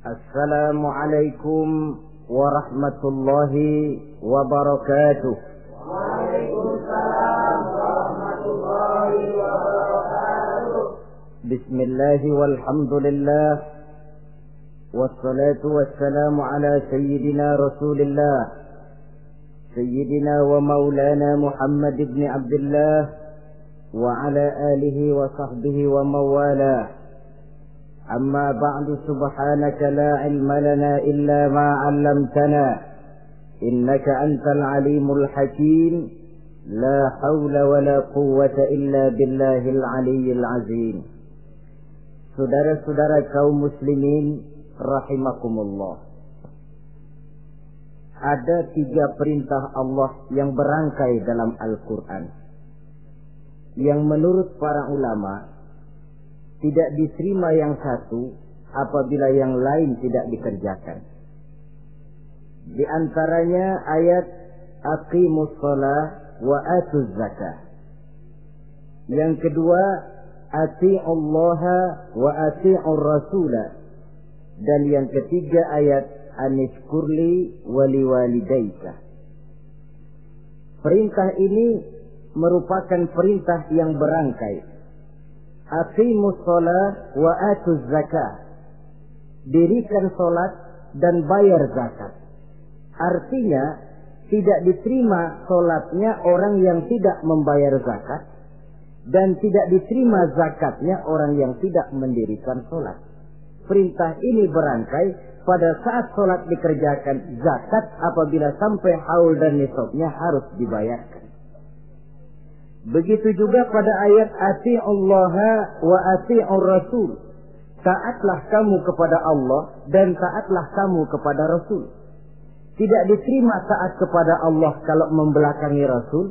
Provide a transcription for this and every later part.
السلام عليكم ورحمة الله وبركاته. وعليكم السلام ورحمة الله وبركاته. بسم الله والحمد لله والصلاة والسلام على سيدنا رسول الله سيدنا ومولانا محمد بن عبد الله وعلى آله وصحبه وموالاه. أما بعد سبحانك لا علم لنا إلا ما علمتنا إنك أنت العليم الحكيم لا حول ولا قوة إلا بالله العلي العظيم. Saudara-saudara kaum muslimin rahimakumullah Ada tiga perintah Allah yang berangkai dalam Al-Quran. Yang menurut para ulama' tidak diterima yang satu apabila yang lain tidak dikerjakan. Di antaranya ayat aqimus shalah wa atuz zakah. Yang kedua Allah wa ati'ur rasulah. Dan yang ketiga ayat anishkurli wali walidaika. Perintah ini merupakan perintah yang berangkai aqimus sholat wa atuz zakah. Dirikan sholat dan bayar zakat. Artinya, tidak diterima sholatnya orang yang tidak membayar zakat. Dan tidak diterima zakatnya orang yang tidak mendirikan sholat. Perintah ini berangkai pada saat sholat dikerjakan zakat apabila sampai haul dan nisabnya harus dibayarkan. Begitu juga pada ayat ati Allah wa ati'ur rasul. Taatlah kamu kepada Allah dan taatlah kamu kepada Rasul. Tidak diterima taat kepada Allah kalau membelakangi Rasul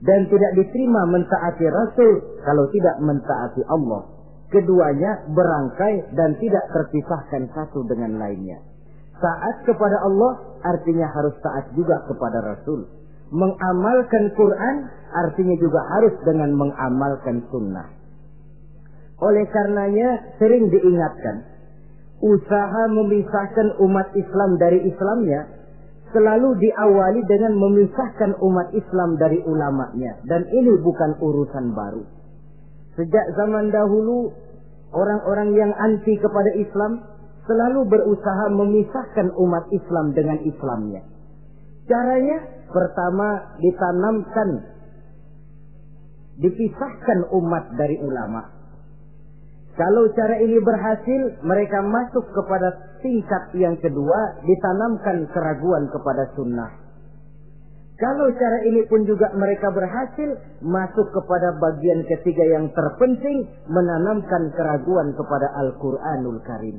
dan tidak diterima mentaati Rasul kalau tidak mentaati Allah. Keduanya berangkai dan tidak terpisahkan satu dengan lainnya. Taat kepada Allah artinya harus taat juga kepada Rasul mengamalkan Quran artinya juga harus dengan mengamalkan sunnah. Oleh karenanya sering diingatkan, usaha memisahkan umat Islam dari Islamnya selalu diawali dengan memisahkan umat Islam dari ulamanya. Dan ini bukan urusan baru. Sejak zaman dahulu, orang-orang yang anti kepada Islam selalu berusaha memisahkan umat Islam dengan Islamnya. Caranya Pertama ditanamkan dipisahkan umat dari ulama. Kalau cara ini berhasil, mereka masuk kepada tingkat yang kedua, ditanamkan keraguan kepada sunnah. Kalau cara ini pun juga mereka berhasil, masuk kepada bagian ketiga yang terpenting, menanamkan keraguan kepada Al-Quranul Karim.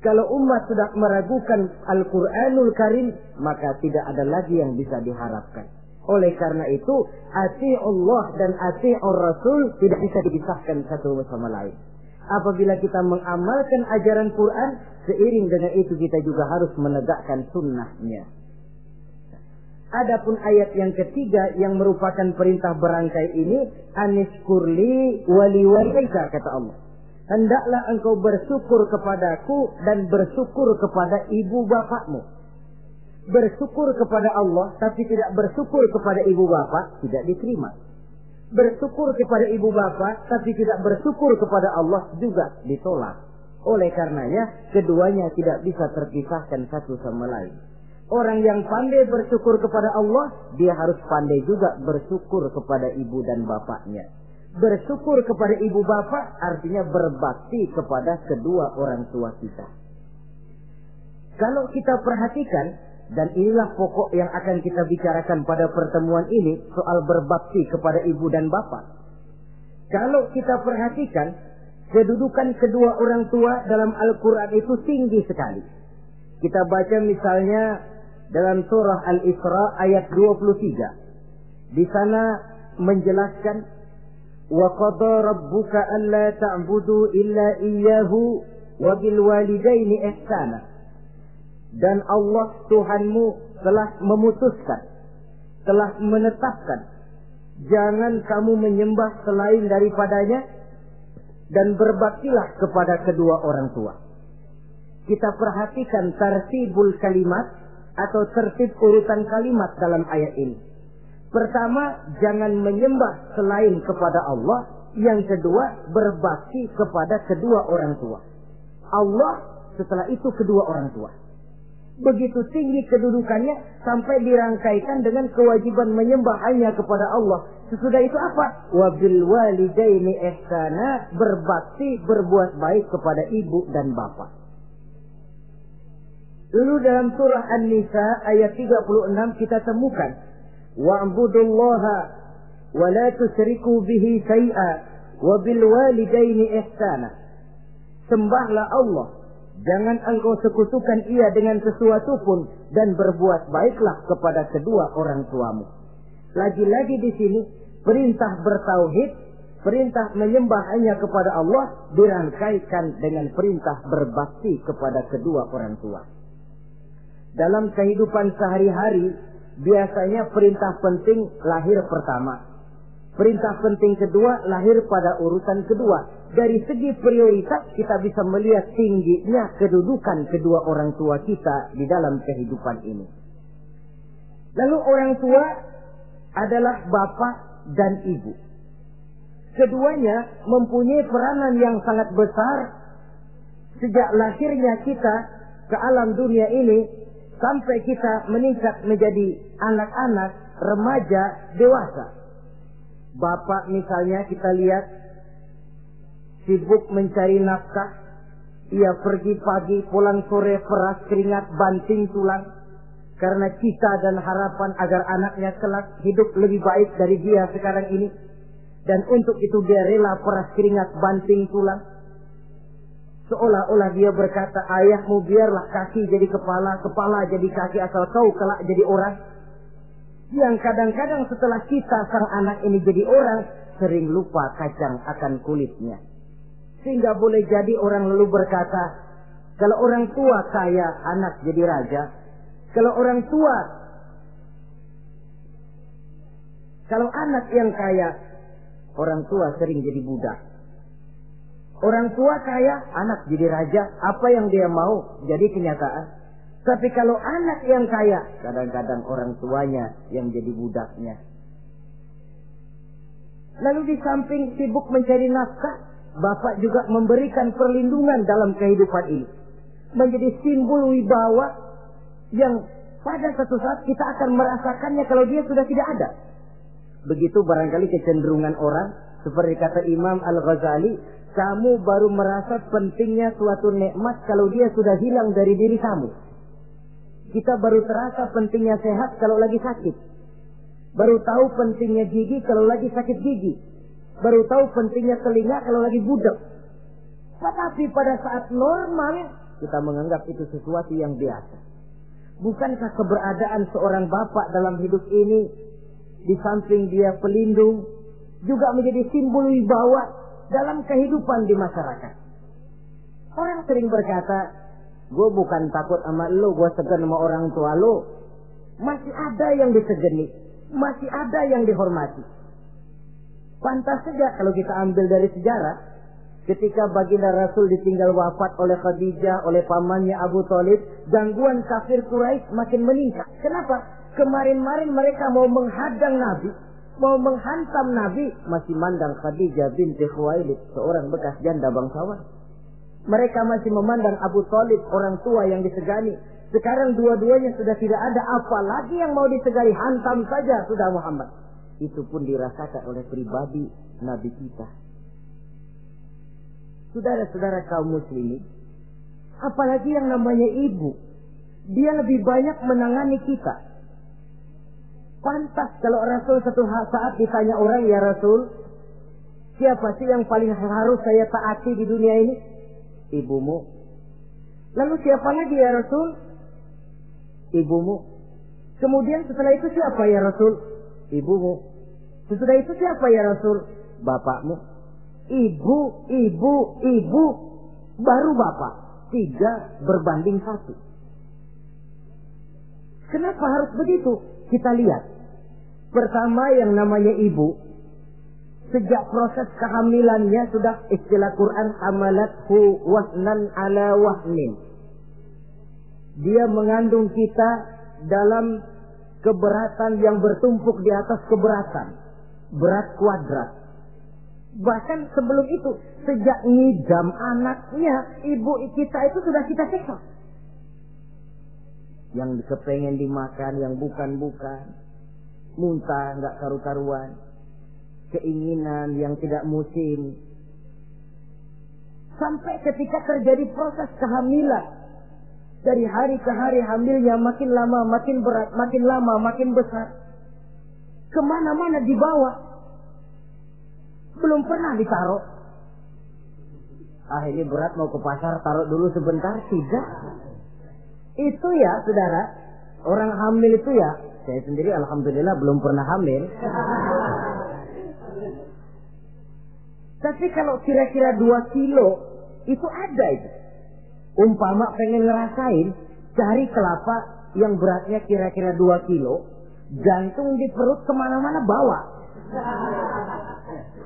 Kalau umat sudah meragukan Al-Quranul Karim, maka tidak ada lagi yang bisa diharapkan. Oleh karena itu, ati Allah dan ati Rasul tidak bisa dipisahkan satu sama lain. Apabila kita mengamalkan ajaran Quran, seiring dengan itu kita juga harus menegakkan sunnahnya. Adapun ayat yang ketiga yang merupakan perintah berangkai ini, anis kurli wali walika kata Allah hendaklah engkau bersyukur kepadaku dan bersyukur kepada ibu bapakmu. Bersyukur kepada Allah tapi tidak bersyukur kepada ibu bapak tidak diterima. Bersyukur kepada ibu bapak tapi tidak bersyukur kepada Allah juga ditolak. Oleh karenanya keduanya tidak bisa terpisahkan satu sama lain. Orang yang pandai bersyukur kepada Allah, dia harus pandai juga bersyukur kepada ibu dan bapaknya. Bersyukur kepada ibu bapak artinya berbakti kepada kedua orang tua kita. Kalau kita perhatikan, dan inilah pokok yang akan kita bicarakan pada pertemuan ini, soal berbakti kepada ibu dan bapak. Kalau kita perhatikan, kedudukan kedua orang tua dalam Al-Quran itu tinggi sekali. Kita baca misalnya dalam surah Al-Isra ayat 23. Di sana menjelaskan وقضى ربك ألا تعبدوا إلا إياه وبالوالدين إحسانا dan Allah Tuhanmu telah memutuskan telah menetapkan jangan kamu menyembah selain daripadanya dan berbaktilah kepada kedua orang tua kita perhatikan tertibul kalimat atau tertib urutan kalimat dalam ayat ini. Pertama, jangan menyembah selain kepada Allah. Yang kedua, berbakti kepada kedua orang tua. Allah, setelah itu kedua orang tua. Begitu tinggi kedudukannya sampai dirangkaikan dengan kewajiban menyembah hanya kepada Allah. Sesudah itu apa? Wabil walidaini ihsana berbakti berbuat baik kepada ibu dan bapak. Lalu dalam surah An-Nisa ayat 36 kita temukan wa'budullaha wa la tusyriku bihi syai'a wa bil walidaini ihsana. Sembahlah Allah Jangan engkau sekutukan ia dengan sesuatu pun dan berbuat baiklah kepada kedua orang tuamu. Lagi-lagi di sini perintah bertauhid, perintah menyembah hanya kepada Allah dirangkaikan dengan perintah berbakti kepada kedua orang tua. Dalam kehidupan sehari-hari biasanya perintah penting lahir pertama. Perintah penting kedua lahir pada urutan kedua dari segi prioritas kita bisa melihat tingginya kedudukan kedua orang tua kita di dalam kehidupan ini. Lalu orang tua adalah bapak dan ibu. Keduanya mempunyai peranan yang sangat besar sejak lahirnya kita ke alam dunia ini sampai kita meningkat menjadi anak-anak, remaja, dewasa. Bapak misalnya kita lihat sibuk mencari nafkah. Ia pergi pagi, pulang sore, peras keringat, banting tulang. Karena cita dan harapan agar anaknya kelak hidup lebih baik dari dia sekarang ini. Dan untuk itu dia rela peras keringat, banting tulang. Seolah-olah dia berkata, ayahmu biarlah kaki jadi kepala, kepala jadi kaki asal kau kelak jadi orang. Yang kadang-kadang setelah kita sang anak ini jadi orang, sering lupa kacang akan kulitnya. Sehingga boleh jadi orang lalu berkata, kalau orang tua kaya, anak jadi raja. Kalau orang tua, kalau anak yang kaya, orang tua sering jadi budak. Orang tua kaya, anak jadi raja. Apa yang dia mau jadi kenyataan. Tapi kalau anak yang kaya, kadang-kadang orang tuanya yang jadi budaknya. Lalu di samping sibuk mencari nafkah, Bapak juga memberikan perlindungan dalam kehidupan ini. Menjadi simbol wibawa yang pada satu saat kita akan merasakannya kalau dia sudah tidak ada. Begitu barangkali kecenderungan orang, seperti kata Imam Al-Ghazali, kamu baru merasa pentingnya suatu nikmat kalau dia sudah hilang dari diri kamu. Kita baru terasa pentingnya sehat kalau lagi sakit. Baru tahu pentingnya gigi kalau lagi sakit gigi baru tahu pentingnya telinga kalau lagi budak. Tetapi pada saat normal kita menganggap itu sesuatu yang biasa. Bukankah keberadaan seorang bapak dalam hidup ini di samping dia pelindung juga menjadi simbol wibawa dalam kehidupan di masyarakat. Orang sering berkata, gue bukan takut sama lo, gue segan sama orang tua lo. Masih ada yang disegeni, masih ada yang dihormati. Pantas saja kalau kita ambil dari sejarah, ketika baginda Rasul ditinggal wafat oleh Khadijah, oleh pamannya Abu Talib, gangguan kafir Quraisy makin meningkat. Kenapa? Kemarin-marin mereka mau menghadang Nabi, mau menghantam Nabi, masih mandang Khadijah binti Khuwailid, seorang bekas janda bangsawan. Mereka masih memandang Abu Talib, orang tua yang disegani. Sekarang dua-duanya sudah tidak ada apa lagi yang mau disegani, hantam saja sudah Muhammad itu pun dirasakan oleh pribadi Nabi kita. Saudara-saudara kaum muslimin, apalagi yang namanya ibu, dia lebih banyak menangani kita. Pantas kalau Rasul satu saat ditanya orang, ya Rasul, siapa sih yang paling harus saya taati di dunia ini? Ibumu. Lalu siapa lagi ya Rasul? Ibumu. Kemudian setelah itu siapa ya Rasul? Ibumu. Sesudah itu siapa ya Rasul? Bapakmu. Ibu, ibu, ibu. Baru bapak. Tiga berbanding satu. Kenapa harus begitu? Kita lihat. Pertama yang namanya ibu. Sejak proses kehamilannya sudah istilah Quran amalathu wahnan ala wahnin. Dia mengandung kita dalam keberatan yang bertumpuk di atas keberatan. Berat kuadrat. Bahkan sebelum itu, sejak ngidam anaknya, ibu kita itu sudah kita siksa. Yang kepengen dimakan, yang bukan-bukan. Muntah, nggak karu-karuan. Keinginan yang tidak musim. Sampai ketika terjadi proses kehamilan. Dari hari ke hari hamilnya makin lama, makin berat, makin lama, makin besar. Ke mana-mana dibawa belum pernah ditaruh. Ah ini berat mau ke pasar, taruh dulu sebentar. Tidak. Itu ya saudara, orang hamil itu ya, saya sendiri alhamdulillah belum pernah hamil. Tapi kalau kira-kira dua kilo, itu ada itu. Umpama pengen ngerasain, cari kelapa yang beratnya kira-kira dua kilo, jantung di perut ke mana-mana bawa.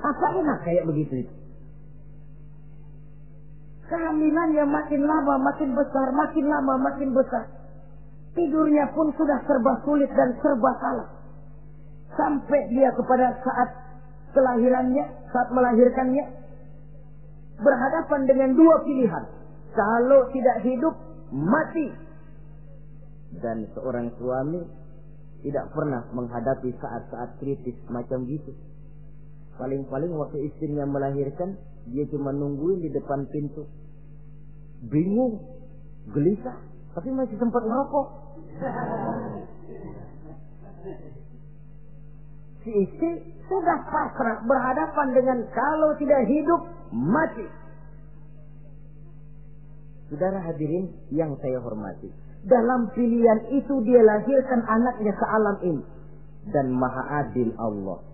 Apa enak kayak begitu itu? Kehamilannya makin lama makin besar, makin lama makin besar. Tidurnya pun sudah serba sulit dan serba salah. Sampai dia kepada saat kelahirannya, saat melahirkannya, berhadapan dengan dua pilihan. Kalau tidak hidup, mati. Dan seorang suami tidak pernah menghadapi saat-saat kritis macam gitu. Paling-paling waktu istrinya melahirkan, dia cuma nungguin di depan pintu. Bingung, gelisah, tapi masih sempat ngerokok. Si istri sudah pasrah berhadapan dengan kalau tidak hidup, mati. Saudara hadirin yang saya hormati. Dalam pilihan itu dia lahirkan anaknya ke alam ini. Dan maha adil Allah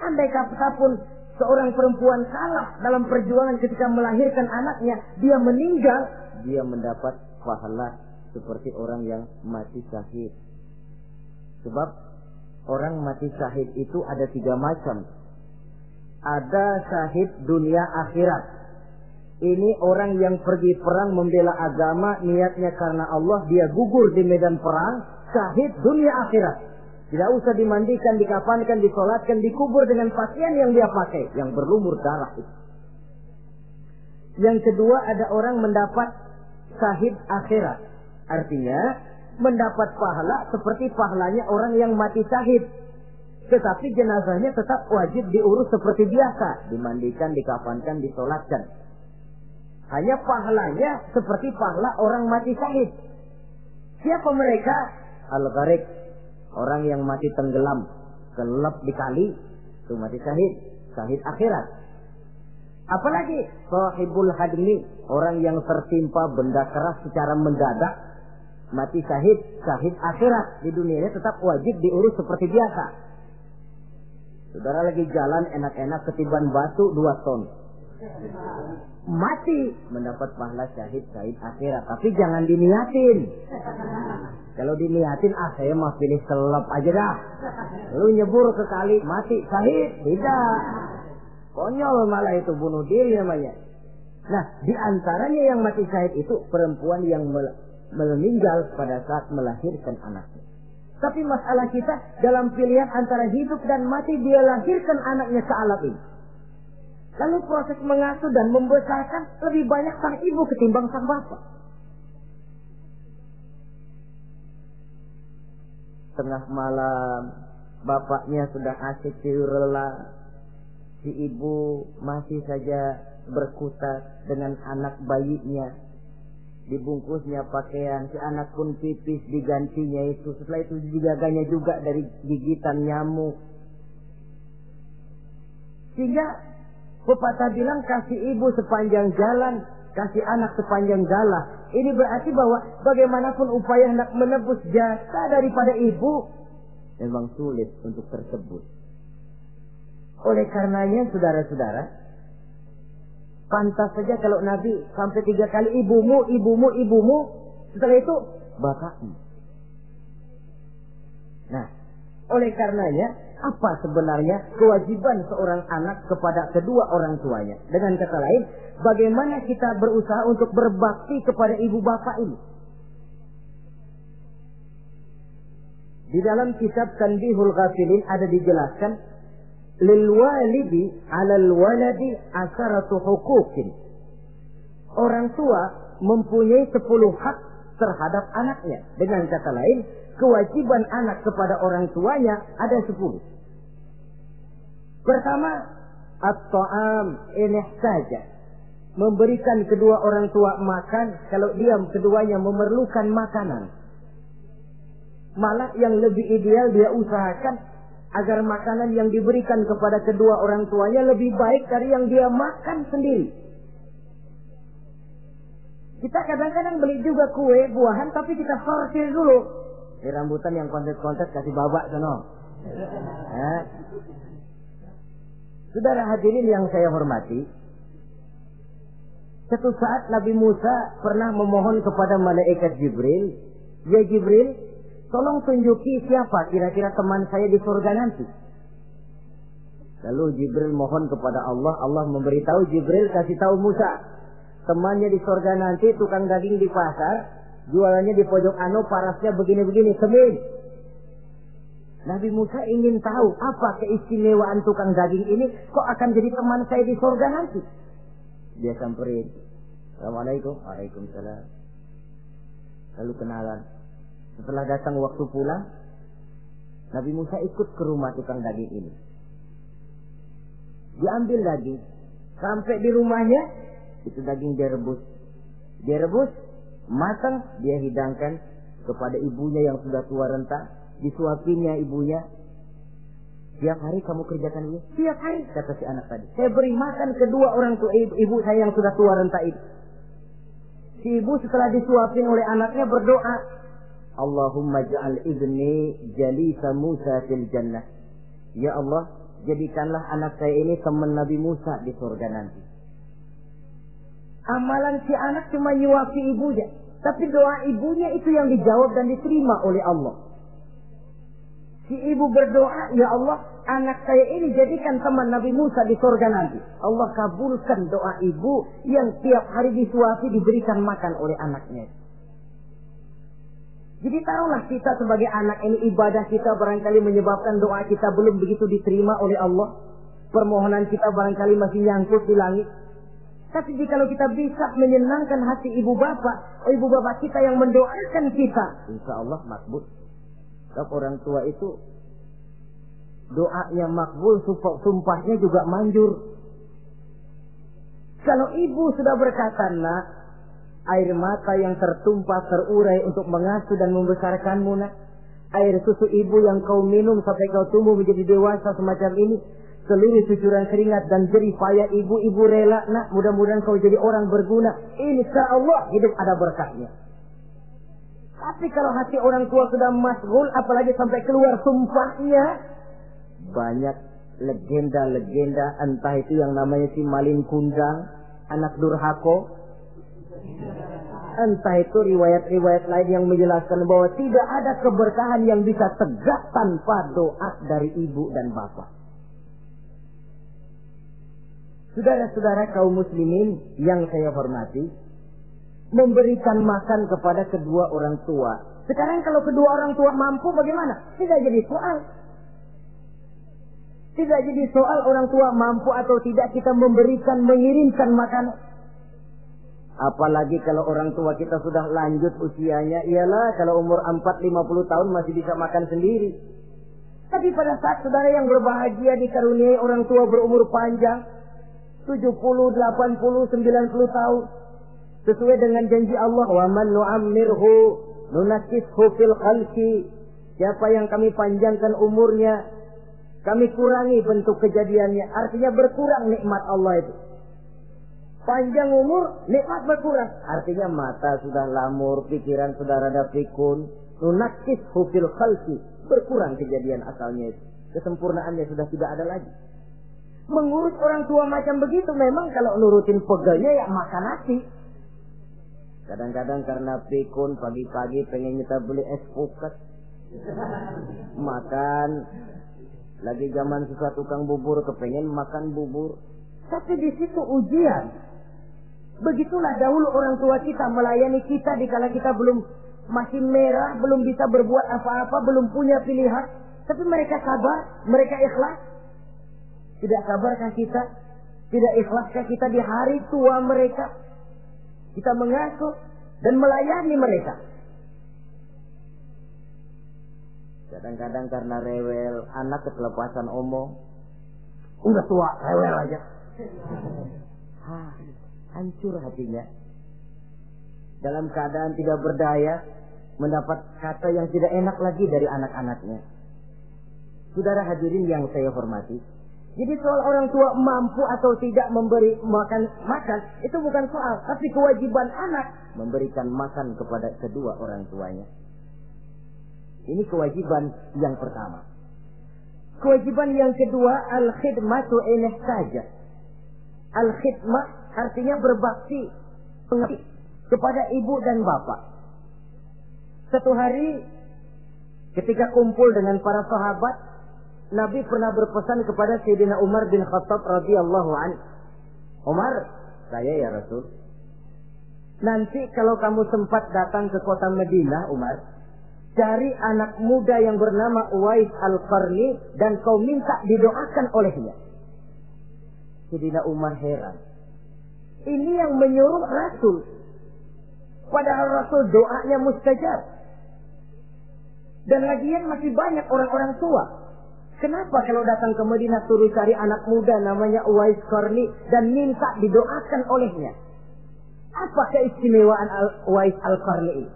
Andai kata pun seorang perempuan kalah dalam perjuangan ketika melahirkan anaknya, dia meninggal, dia mendapat pahala seperti orang yang mati syahid. Sebab orang mati syahid itu ada tiga macam. Ada syahid dunia akhirat. Ini orang yang pergi perang membela agama, niatnya karena Allah, dia gugur di medan perang, syahid dunia akhirat. Tidak usah dimandikan, dikafankan, disolatkan, dikubur dengan pakaian yang dia pakai. Yang berlumur darah itu. Yang kedua ada orang mendapat sahid akhirat. Artinya mendapat pahala seperti pahalanya orang yang mati sahid. Tetapi jenazahnya tetap wajib diurus seperti biasa. Dimandikan, dikafankan, disolatkan. Hanya pahalanya seperti pahala orang mati sahid. Siapa mereka? Al-Gharik Orang yang mati tenggelam, kelep di kali, itu mati syahid, syahid akhirat. Apalagi sahibul hadmi, orang yang tertimpa benda keras secara mendadak, mati syahid, syahid akhirat. Di dunia ini tetap wajib diurus seperti biasa. Saudara lagi jalan enak-enak ketiban batu dua ton. Mati mendapat pahala syahid syahid akhirat. Tapi jangan diniatin. Kalau diniatin, ah saya mah pilih selap aja dah. Lu nyebur ke kali, mati, sahid. Tidak. Konyol malah itu bunuh diri namanya. Nah, di antaranya yang mati syahid itu perempuan yang meninggal pada saat melahirkan anaknya. Tapi masalah kita dalam pilihan antara hidup dan mati dia lahirkan anaknya ke alam ini. Lalu proses mengasuh dan membesarkan lebih banyak sang ibu ketimbang sang bapak. tengah malam bapaknya sudah asik tidur lelah. Si ibu masih saja berkutat dengan anak bayinya. Dibungkusnya pakaian si anak pun pipis digantinya itu. Setelah itu digaganya juga dari gigitan nyamuk. Sehingga pepatah bilang kasih ibu sepanjang jalan kasih anak sepanjang jalan. Ini berarti bahwa bagaimanapun upaya hendak menebus jasa daripada ibu memang sulit untuk tersebut. Oleh karenanya saudara-saudara, pantas saja kalau Nabi sampai tiga kali ibumu, ibumu, ibumu, setelah itu bapakmu. Nah, oleh karenanya apa sebenarnya kewajiban seorang anak kepada kedua orang tuanya. Dengan kata lain, bagaimana kita berusaha untuk berbakti kepada ibu bapak ini. Di dalam kitab Tanbihul Ghafilin ada dijelaskan, lil walidi 'alal waladi asaratu hukukin. Orang tua mempunyai sepuluh hak terhadap anaknya. Dengan kata lain, kewajiban anak kepada orang tuanya ada sepuluh. Pertama, at-ta'am ini saja. Memberikan kedua orang tua makan kalau dia keduanya memerlukan makanan. Malah yang lebih ideal dia usahakan agar makanan yang diberikan kepada kedua orang tuanya lebih baik dari yang dia makan sendiri. Kita kadang-kadang beli juga kue, buahan, tapi kita sortir dulu. Di rambutan yang kontes-kontes kasih babak sana. Eh. Saudara hadirin yang saya hormati, satu saat Nabi Musa pernah memohon kepada malaikat Jibril, Ya Jibril, tolong tunjuki siapa kira-kira teman saya di surga nanti. Lalu Jibril mohon kepada Allah, Allah memberitahu Jibril kasih tahu Musa, temannya di surga nanti tukang daging di pasar, jualannya di pojok anu, parasnya begini-begini, semin. Nabi Musa ingin tahu apa keistimewaan tukang daging ini kok akan jadi teman saya di surga nanti. Dia samperin. Assalamualaikum. Waalaikumsalam. Lalu kenalan. Setelah datang waktu pulang, Nabi Musa ikut ke rumah tukang daging ini. Diambil daging. Sampai di rumahnya, itu daging dia rebus. Matang, dia hidangkan kepada ibunya yang sudah tua renta, disuapinya ibunya. Tiap hari kamu kerjakan ini? Tiap hari, kata si anak tadi. Saya beri makan kedua orang tua ibu, ibu saya yang sudah tua renta itu. Si ibu setelah disuapin oleh anaknya berdoa, Allahumma ja'al ibni jalisa Musa fil jannah. Ya Allah, jadikanlah anak saya ini teman Nabi Musa di surga nanti. Amalan si anak cuma nyuapi ibunya. Tapi doa ibunya itu yang dijawab dan diterima oleh Allah. Si ibu berdoa, Ya Allah, anak saya ini jadikan teman Nabi Musa di surga nanti. Allah kabulkan doa ibu yang tiap hari disuapi diberikan makan oleh anaknya. Jadi taruhlah kita sebagai anak ini ibadah kita barangkali menyebabkan doa kita belum begitu diterima oleh Allah. Permohonan kita barangkali masih nyangkut di langit. Tapi jika kita bisa menyenangkan hati ibu bapak, oh ibu bapak kita yang mendoakan kita, insya Allah makbul. Sebab orang tua itu doanya makbul, sumpahnya juga manjur. Kalau ibu sudah berkata, nak, air mata yang tertumpah terurai untuk mengasuh dan membesarkanmu, nak, air susu ibu yang kau minum sampai kau tumbuh menjadi dewasa semacam ini, seluruh cucuran keringat dan jerih payah ibu-ibu rela nak mudah-mudahan kau jadi orang berguna. Insya Allah hidup ada berkahnya. Tapi kalau hati orang tua sudah masgul apalagi sampai keluar sumpahnya banyak legenda-legenda entah itu yang namanya si malin kundang anak durhako entah itu riwayat-riwayat lain yang menjelaskan bahwa tidak ada keberkahan yang bisa tegak tanpa doa dari ibu dan bapak Saudara-saudara kaum muslimin yang saya hormati, memberikan makan kepada kedua orang tua. Sekarang kalau kedua orang tua mampu bagaimana? Tidak jadi soal. Tidak jadi soal orang tua mampu atau tidak kita memberikan, mengirimkan makanan. Apalagi kalau orang tua kita sudah lanjut usianya, ialah kalau umur 4-50 tahun masih bisa makan sendiri. Tapi pada saat saudara yang berbahagia dikaruniai orang tua berumur panjang, 70, 80, 90 tahun. Sesuai dengan janji Allah, "Wa man nu'ammirhu nunakishu fil khalqi." Siapa yang kami panjangkan umurnya, kami kurangi bentuk kejadiannya. Artinya berkurang nikmat Allah itu. Panjang umur, nikmat berkurang. Artinya mata sudah lamur, pikiran sudah rada pikun. Nunakishu fil khalqi. Berkurang kejadian asalnya itu. Kesempurnaannya sudah tidak ada lagi mengurus orang tua macam begitu memang kalau nurutin pegelnya ya makan nasi. Kadang-kadang karena pikun pagi-pagi pengen kita beli es puket. makan. Lagi zaman susah tukang bubur kepengen makan bubur. Tapi di situ ujian. Begitulah dahulu orang tua kita melayani kita dikala kita belum masih merah, belum bisa berbuat apa-apa, belum punya pilihan. Tapi mereka sabar, mereka ikhlas. Tidak sabarkah kita? Tidak ikhlaskah kita di hari tua mereka? Kita mengasuh dan melayani mereka. Kadang-kadang karena rewel, anak ketelepasan omong. Udah tua, rewel aja. Hah, hancur hatinya. Dalam keadaan tidak berdaya, mendapat kata yang tidak enak lagi dari anak-anaknya. Saudara hadirin yang saya hormati, jadi soal orang tua mampu atau tidak memberi makan makan itu bukan soal, tapi kewajiban anak memberikan makan kepada kedua orang tuanya. Ini kewajiban yang pertama. Kewajiban yang kedua al-khidmatu ini saja. Al-khidmah artinya berbakti kepada ibu dan bapak. Satu hari ketika kumpul dengan para sahabat, Nabi pernah berpesan kepada Sayyidina Umar bin Khattab radhiyallahu an. Umar, saya ya Rasul. Nanti kalau kamu sempat datang ke kota Madinah, Umar, cari anak muda yang bernama Uwais Al-Qarni dan kau minta didoakan olehnya. Sayyidina Umar heran. Ini yang menyuruh Rasul. Padahal Rasul doanya mustajab. Dan lagian masih banyak orang-orang tua. Kenapa kalau datang ke Madinah suruh cari anak muda namanya Uwais Qarni dan minta didoakan olehnya? Apa keistimewaan Al Uwais Al-Qarni ini?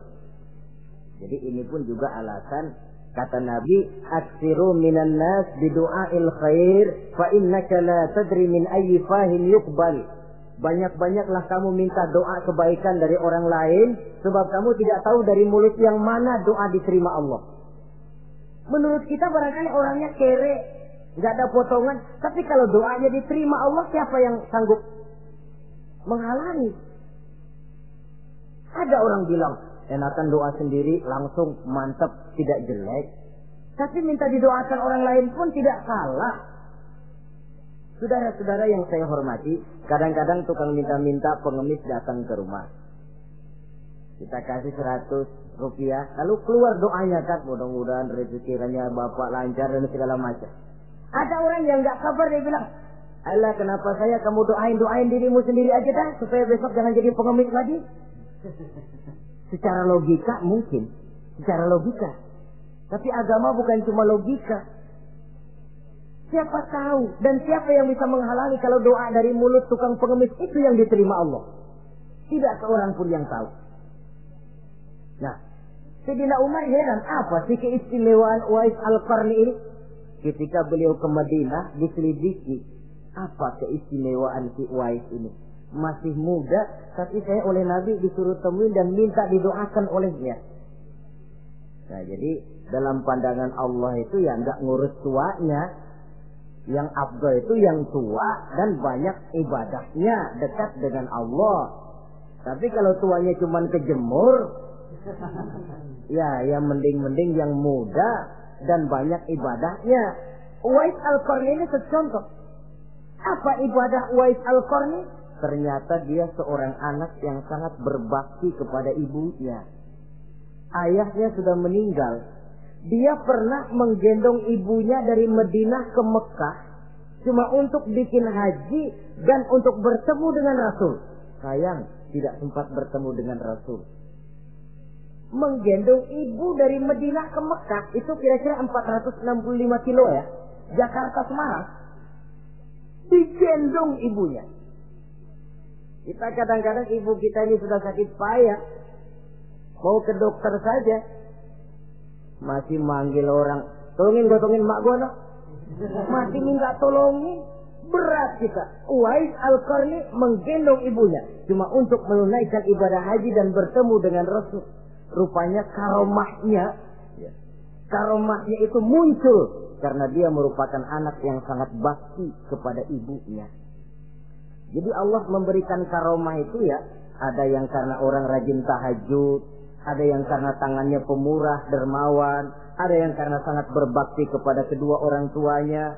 Jadi ini pun juga alasan kata Nabi, "Aksiru minan nas bidu'ail khair fa innaka la tadri min ayyi fahin yuqbal." Banyak-banyaklah kamu minta doa kebaikan dari orang lain sebab kamu tidak tahu dari mulut yang mana doa diterima Allah. Menurut kita barangkali orangnya kere, nggak ada potongan. Tapi kalau doanya diterima Allah, siapa yang sanggup menghalangi? Ada orang bilang, enakan doa sendiri langsung mantap, tidak jelek. Tapi minta didoakan orang lain pun tidak salah. Saudara-saudara yang saya hormati, kadang-kadang tukang minta-minta pengemis datang ke rumah. Kita kasih 100 rupiah, lalu keluar doanya kan, mudah-mudahan rezekinya bapak lancar dan segala macam. Ada orang yang nggak sabar dia bilang, Allah kenapa saya kamu doain doain dirimu sendiri aja dah supaya besok jangan jadi pengemis lagi. Secara logika mungkin, secara logika. Tapi agama bukan cuma logika. Siapa tahu dan siapa yang bisa menghalangi kalau doa dari mulut tukang pengemis itu yang diterima Allah? Tidak seorang pun yang tahu. Nah, Sayyidina Umar heran apa sih keistimewaan Uwais Al-Qarni ini? Ketika beliau ke Madinah diselidiki apa keistimewaan si Uwais ini? Masih muda, tapi saya oleh Nabi disuruh temuin dan minta didoakan olehnya. Nah, jadi dalam pandangan Allah itu ya nggak ngurus tuanya, yang abdul itu yang tua dan banyak ibadahnya dekat dengan Allah. Tapi kalau tuanya cuma kejemur, ya, yang mending-mending yang muda dan banyak ibadahnya. Uwais Al-Qarni ini secontoh. Apa ibadah Uwais Al-Qarni? Ternyata dia seorang anak yang sangat berbakti kepada ibunya. Ayahnya sudah meninggal. Dia pernah menggendong ibunya dari Madinah ke Mekah cuma untuk bikin haji dan untuk bertemu dengan Rasul. Sayang, tidak sempat bertemu dengan Rasul menggendong ibu dari Madinah ke Mekah itu kira-kira 465 kilo ya. Jakarta Semarang. Digendong ibunya. Kita kadang-kadang ibu kita ini sudah sakit payah. Mau ke dokter saja. Masih manggil orang. Tolongin gotongin mak gono. Masih minta tolongin. Berat kita. Uwais Al-Qarni menggendong ibunya. Cuma untuk menunaikan ibadah haji dan bertemu dengan Rasul rupanya karomahnya. Ya, karomahnya itu muncul karena dia merupakan anak yang sangat bakti kepada ibunya. Jadi Allah memberikan karomah itu ya, ada yang karena orang rajin tahajud, ada yang karena tangannya pemurah, dermawan, ada yang karena sangat berbakti kepada kedua orang tuanya,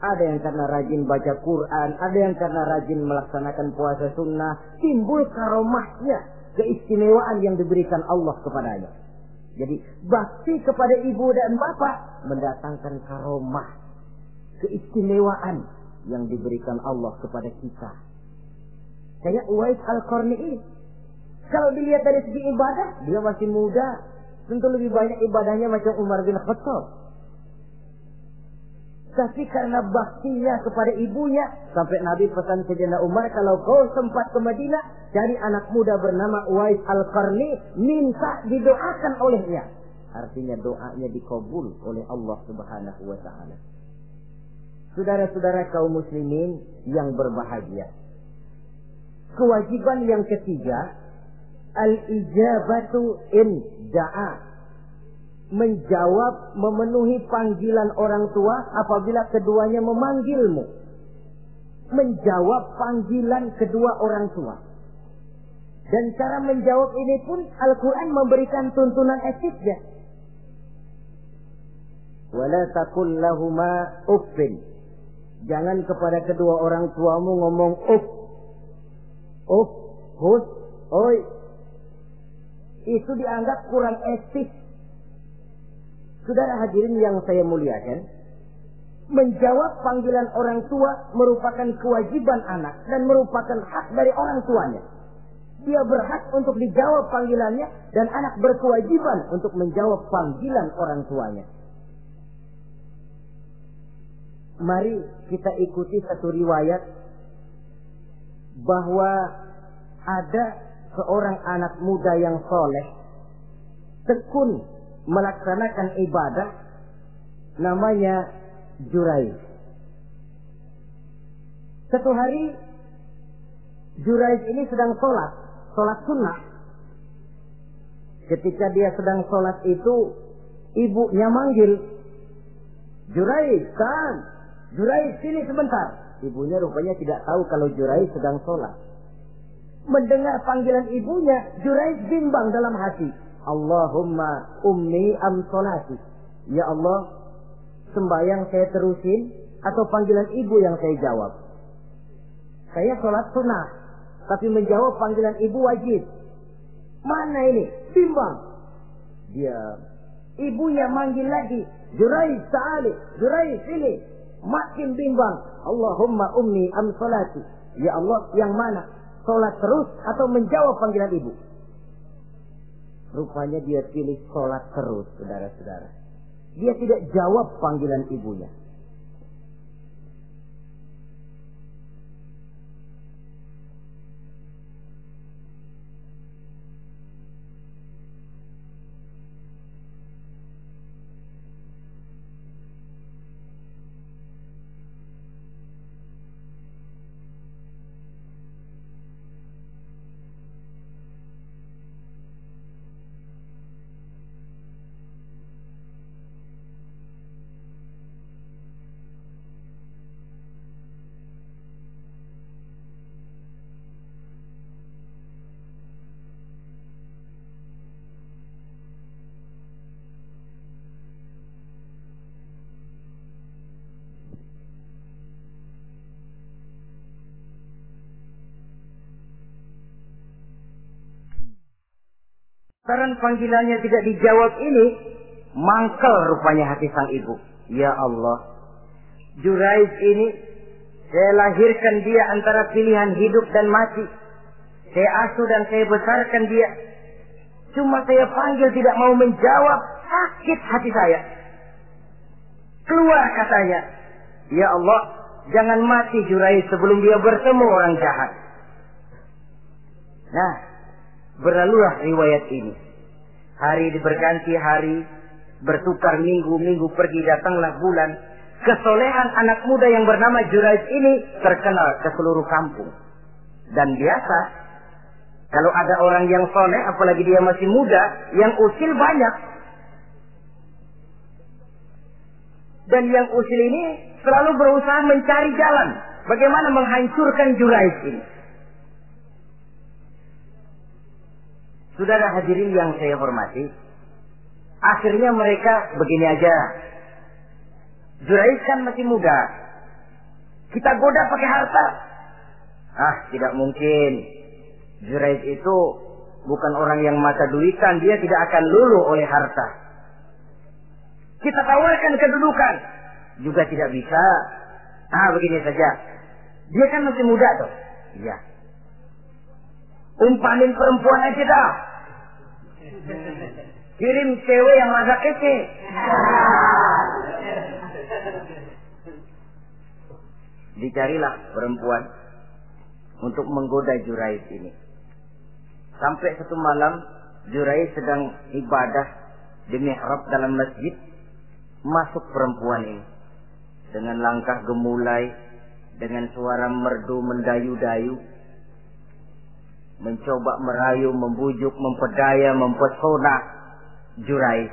ada yang karena rajin baca Quran, ada yang karena rajin melaksanakan puasa sunnah, timbul karomahnya keistimewaan yang diberikan Allah kepadanya. Jadi bakti kepada ibu dan bapak mendatangkan karomah, keistimewaan yang diberikan Allah kepada kita. Kayak Uwais Al-Qarni ini. Kalau dilihat dari segi ibadah, dia masih muda. Tentu lebih banyak ibadahnya macam Umar bin Khattab. Tapi karena baktinya kepada ibunya, sampai Nabi pesan sejenak Umar, kalau kau sempat ke Madinah, cari anak muda bernama Uwais Al-Qarni, minta didoakan olehnya. Artinya doanya dikabul oleh Allah Subhanahu wa taala. Saudara-saudara kaum muslimin yang berbahagia. Kewajiban yang ketiga, al-ijabatu in da'a menjawab memenuhi panggilan orang tua apabila keduanya memanggilmu. Menjawab panggilan kedua orang tua. Dan cara menjawab ini pun Al-Quran memberikan tuntunan etiknya. Wala takul lahuma uffin. Jangan kepada kedua orang tuamu ngomong uff. Uff, hus, oi. Itu dianggap kurang etik Saudara hadirin yang saya muliakan, menjawab panggilan orang tua merupakan kewajiban anak dan merupakan hak dari orang tuanya. Dia berhak untuk dijawab panggilannya dan anak berkewajiban untuk menjawab panggilan orang tuanya. Mari kita ikuti satu riwayat bahwa ada seorang anak muda yang soleh tekun melaksanakan ibadah namanya Jurai. Satu hari Jurai ini sedang sholat, sholat sunnah. Ketika dia sedang sholat itu, ibunya manggil, Jurai, kan, Jurai sini sebentar. Ibunya rupanya tidak tahu kalau Jurai sedang sholat. Mendengar panggilan ibunya, Jurai bimbang dalam hati. Allahumma ummi am solati. Ya Allah, sembahyang saya terusin atau panggilan ibu yang saya jawab. Saya sholat sunnah, tapi menjawab panggilan ibu wajib. Mana ini? Bimbang. Dia ibunya manggil lagi. Jurai sa'ali, jurai sini. Makin bimbang. Allahumma ummi am solati. Ya Allah, yang mana? Sholat terus atau menjawab panggilan ibu? Rupanya dia pilih sholat terus, saudara-saudara. Dia tidak jawab panggilan ibunya. Karena panggilannya tidak dijawab ini, mangkel rupanya hati sang ibu. Ya Allah, Juraiz ini, saya lahirkan dia antara pilihan hidup dan mati. Saya asuh dan saya besarkan dia. Cuma saya panggil tidak mau menjawab, sakit hati saya. Keluar katanya, Ya Allah, jangan mati Juraiz sebelum dia bertemu orang jahat. Nah, Berlalulah riwayat ini. Hari berganti hari, bertukar minggu, minggu pergi datanglah bulan. Kesolehan anak muda yang bernama Juraid ini terkenal ke seluruh kampung. Dan biasa, kalau ada orang yang soleh, apalagi dia masih muda, yang usil banyak. Dan yang usil ini selalu berusaha mencari jalan. Bagaimana menghancurkan Juraid ini. Saudara hadirin yang saya hormati, akhirnya mereka begini aja. Juraiz kan masih muda. Kita goda pakai harta. Ah, tidak mungkin. Juraiz itu bukan orang yang mata duitan, dia tidak akan luluh oleh harta. Kita tawarkan kedudukan, juga tidak bisa. Ah, begini saja. Dia kan masih muda tuh. Iya. Umpanin perempuan aja dah. Kirim cewek yang masa kece. Dicarilah perempuan untuk menggoda Jurais ini. Sampai satu malam Jurais sedang ibadah di mihrab dalam masjid. Masuk perempuan ini. Dengan langkah gemulai. Dengan suara merdu mendayu-dayu. Mencoba merayu, membujuk, mempedaya, mempesona Jurais.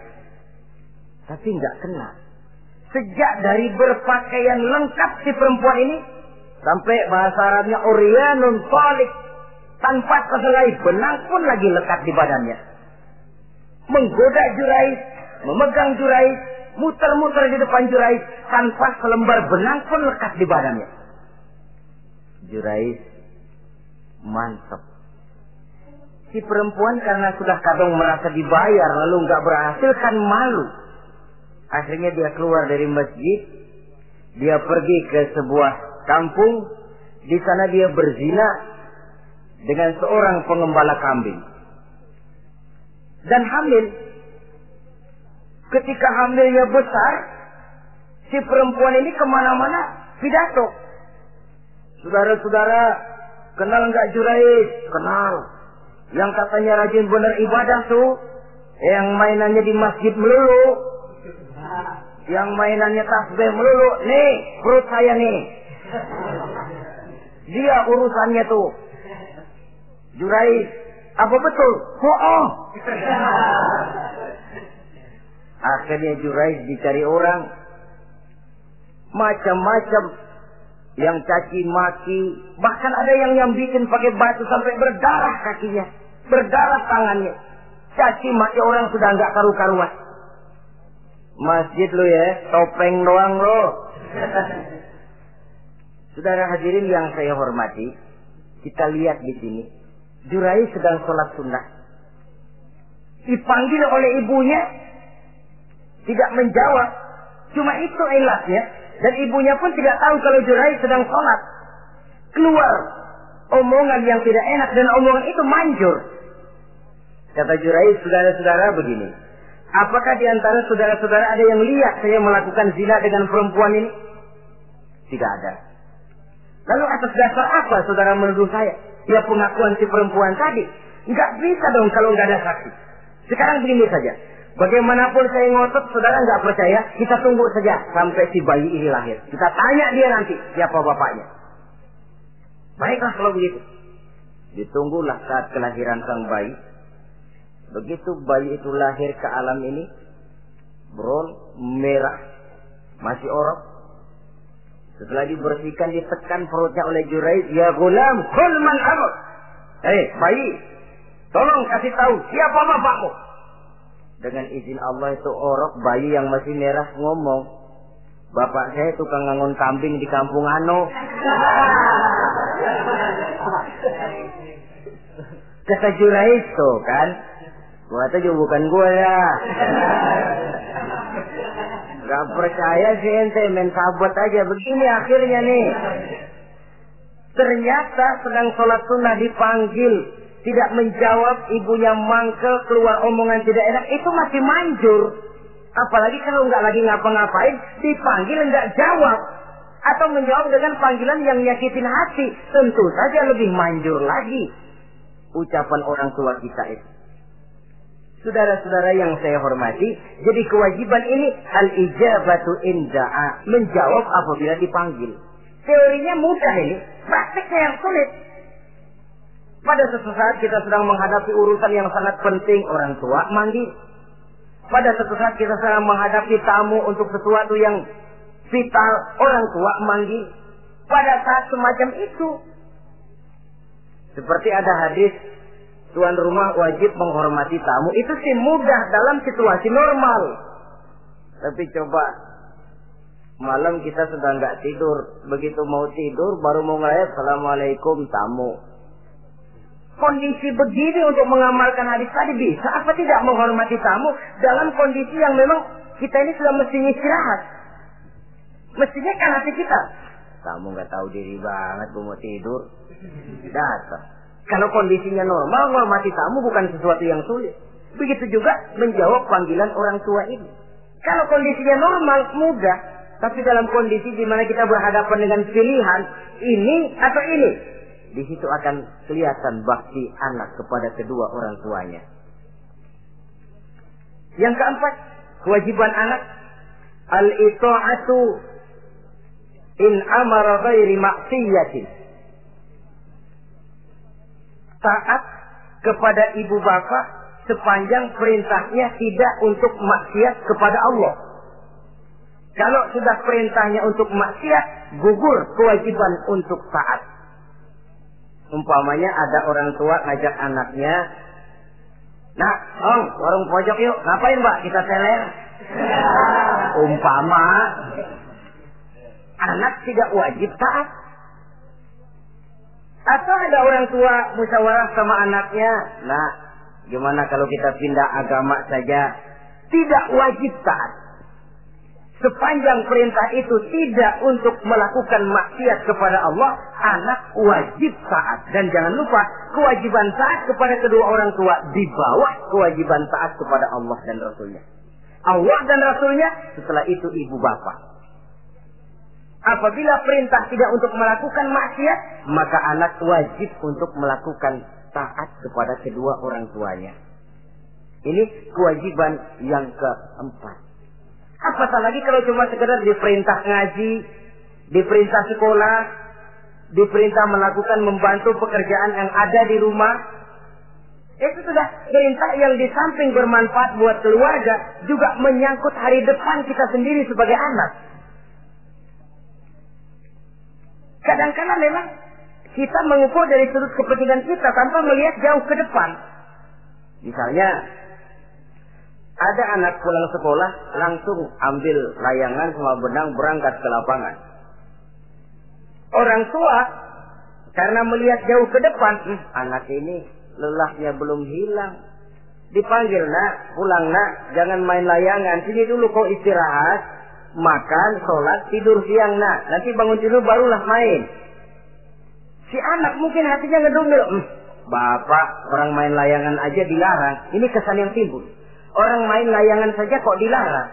Tapi nggak kena. Sejak dari berpakaian lengkap si perempuan ini. Sampai bahasa Arabnya Orianun tanpa keselai benang pun lagi lekat di badannya. Menggoda Jurais, memegang Jurais, muter-muter di depan Jurais tanpa selembar benang pun lekat di badannya. Jurais mantap. Si perempuan karena sudah kadang merasa dibayar lalu nggak berhasil kan malu. Akhirnya dia keluar dari masjid, dia pergi ke sebuah kampung, di sana dia berzina dengan seorang pengembala kambing. Dan hamil. Ketika hamilnya besar, si perempuan ini ke mana-mana pidato. Saudara-saudara, kenal nggak Jurais? Kenal. Yang katanya rajin benar ibadah tuh, yang mainannya di masjid melulu, yang mainannya tasbih melulu, nih perut saya nih. Dia urusannya tuh. Jurais, apa betul? Oh, Akhirnya Jurais dicari orang. Macam-macam yang caci maki. Bahkan ada yang yang bikin pakai batu sampai berdarah kakinya. Berdarah tangannya. Caci maki orang sudah nggak karu-karuan. Masjid lu ya, topeng doang lo. Saudara hadirin yang saya hormati, kita lihat di sini. Jurai sedang sholat sunnah. Dipanggil oleh ibunya, tidak menjawab. Cuma itu ilatnya. Dan ibunya pun tidak tahu kalau Jurai sedang sholat. Keluar omongan yang tidak enak dan omongan itu manjur. Kata Jurai, saudara-saudara begini. Apakah di antara saudara-saudara ada yang lihat saya melakukan zina dengan perempuan ini? Tidak ada. Lalu atas dasar apa saudara menuduh saya? Ya pengakuan si perempuan tadi. Enggak bisa dong kalau nggak ada saksi. Sekarang begini saja. Bagaimanapun saya ngotot, saudara nggak percaya, kita tunggu saja sampai si bayi ini lahir. Kita tanya dia nanti siapa bapaknya. Baiklah kalau begitu. Ditunggulah saat kelahiran sang bayi. Begitu bayi itu lahir ke alam ini, bron merah, masih orok. Setelah dibersihkan, ditekan perutnya oleh Juraiz, ya gulam, kul man abuk. Hei, bayi, tolong kasih tahu siapa bapakmu. Dengan izin Allah itu orok bayi yang masih merah ngomong. Bapak saya tukang ngangon kambing di kampung Ano. Kata Juraiz tuh kan, Gua tuh juga bukan gua ya. Gak percaya sih ente main sabot aja. Begini akhirnya nih. Ternyata sedang sholat sunnah dipanggil. Tidak menjawab ibunya mangkel keluar omongan tidak enak. Itu masih manjur. Apalagi kalau nggak lagi ngapa-ngapain. Dipanggil nggak jawab. Atau menjawab dengan panggilan yang nyakitin hati. Tentu saja lebih manjur lagi. Ucapan orang tua kita itu. Saudara-saudara yang saya hormati, jadi kewajiban ini al-ijabatu inda'a, menjawab apabila dipanggil. Teorinya mudah ini, prakteknya yang sulit. Pada suatu saat kita sedang menghadapi urusan yang sangat penting, orang tua manggil. Pada suatu saat kita sedang menghadapi tamu untuk sesuatu yang vital, orang tua manggil. Pada saat semacam itu, seperti ada hadis tuan rumah wajib menghormati tamu. Itu sih mudah dalam situasi normal. Tapi coba malam kita sedang nggak tidur. Begitu mau tidur baru mau ngeliat Assalamualaikum tamu. Kondisi begini untuk mengamalkan hadis tadi bisa apa tidak menghormati tamu dalam kondisi yang memang kita ini sudah mestinya istirahat. Mestinya kan hati kita. Kamu nggak tahu diri banget, gue mau tidur. Datang. Kalau kondisinya normal, menghormati tamu bukan sesuatu yang sulit. Begitu juga menjawab panggilan orang tua ini. Kalau kondisinya normal, mudah. Tapi dalam kondisi di mana kita berhadapan dengan pilihan, ini atau ini, di situ akan kelihatan bakti anak kepada kedua orang tuanya. Yang keempat, kewajiban anak al-ita'atu in amara ghairi maksiyatin. Taat kepada ibu bapak sepanjang perintahnya tidak untuk maksiat kepada Allah. Kalau sudah perintahnya untuk maksiat, gugur kewajiban untuk taat. Umpamanya ada orang tua ngajak anaknya, Nah, Om, warung pojok yuk. Ngapain, Mbak? Kita seler. Umpama anak tidak wajib taat. Atau ada orang tua musyawarah sama anaknya. Nah, gimana kalau kita pindah agama saja? Tidak wajib taat. Sepanjang perintah itu tidak untuk melakukan maksiat kepada Allah, anak wajib taat. Dan jangan lupa, kewajiban taat kepada kedua orang tua di bawah kewajiban taat kepada Allah dan Rasulnya. Allah dan Rasulnya, setelah itu ibu bapak. Apabila perintah tidak untuk melakukan maksiat, maka anak wajib untuk melakukan taat kepada kedua orang tuanya. Ini kewajiban yang keempat. Apatah lagi kalau cuma sekedar diperintah ngaji, diperintah sekolah, diperintah melakukan membantu pekerjaan yang ada di rumah. Itu sudah perintah yang di samping bermanfaat buat keluarga, juga menyangkut hari depan kita sendiri sebagai anak. Kadang-kadang memang kita mengukur dari sudut kepentingan kita tanpa melihat jauh ke depan. Misalnya, ada anak pulang sekolah langsung ambil layangan sama benang berangkat ke lapangan. Orang tua karena melihat jauh ke depan, hm, anak ini lelahnya belum hilang. Dipanggil nak, pulang nak, jangan main layangan. Sini dulu kau istirahat, makan, sholat, tidur siang nak. Nanti bangun tidur barulah main. Si anak mungkin hatinya ngedumil. Hm, bapak orang main layangan aja dilarang. Ini kesan yang timbul. Orang main layangan saja kok dilarang.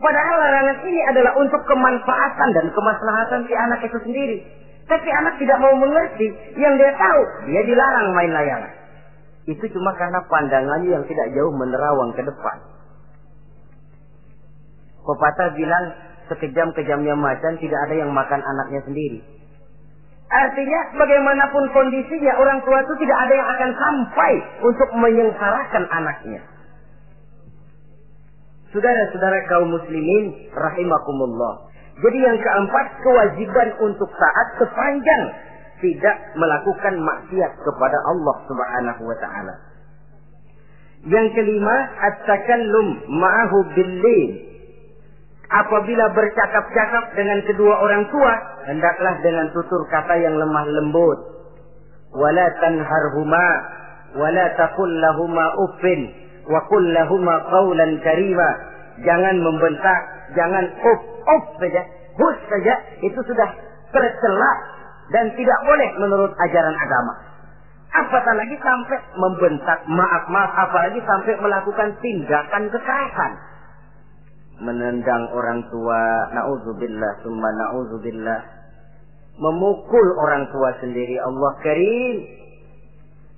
Padahal larangan ini adalah untuk kemanfaatan dan kemaslahatan si anak itu sendiri. Tapi anak tidak mau mengerti. Yang dia tahu, dia dilarang main layangan. Itu cuma karena pandangannya yang tidak jauh menerawang ke depan. Pepatah bilang, sekejam-kejamnya macan tidak ada yang makan anaknya sendiri. Artinya bagaimanapun kondisinya orang tua itu tidak ada yang akan sampai untuk menyengsarakan anaknya. Saudara-saudara kaum muslimin rahimakumullah. Jadi yang keempat kewajiban untuk taat sepanjang tidak melakukan maksiat kepada Allah Subhanahu wa taala. Yang kelima, at-takallum ma'ahu bil Apabila bercakap-cakap dengan kedua orang tua, hendaklah dengan tutur kata yang lemah lembut. Wala tanharhuma wala taqul lahuma uffin wa qul lahuma qawlan karima. Jangan membentak, jangan up up saja, hus saja, itu sudah tercela dan tidak boleh menurut ajaran agama. Apatah lagi sampai membentak, maaf maaf, apalagi sampai melakukan tindakan kekerasan. Menendang orang tua, na'udzubillah, summa na'udzubillah. Memukul orang tua sendiri, Allah karim.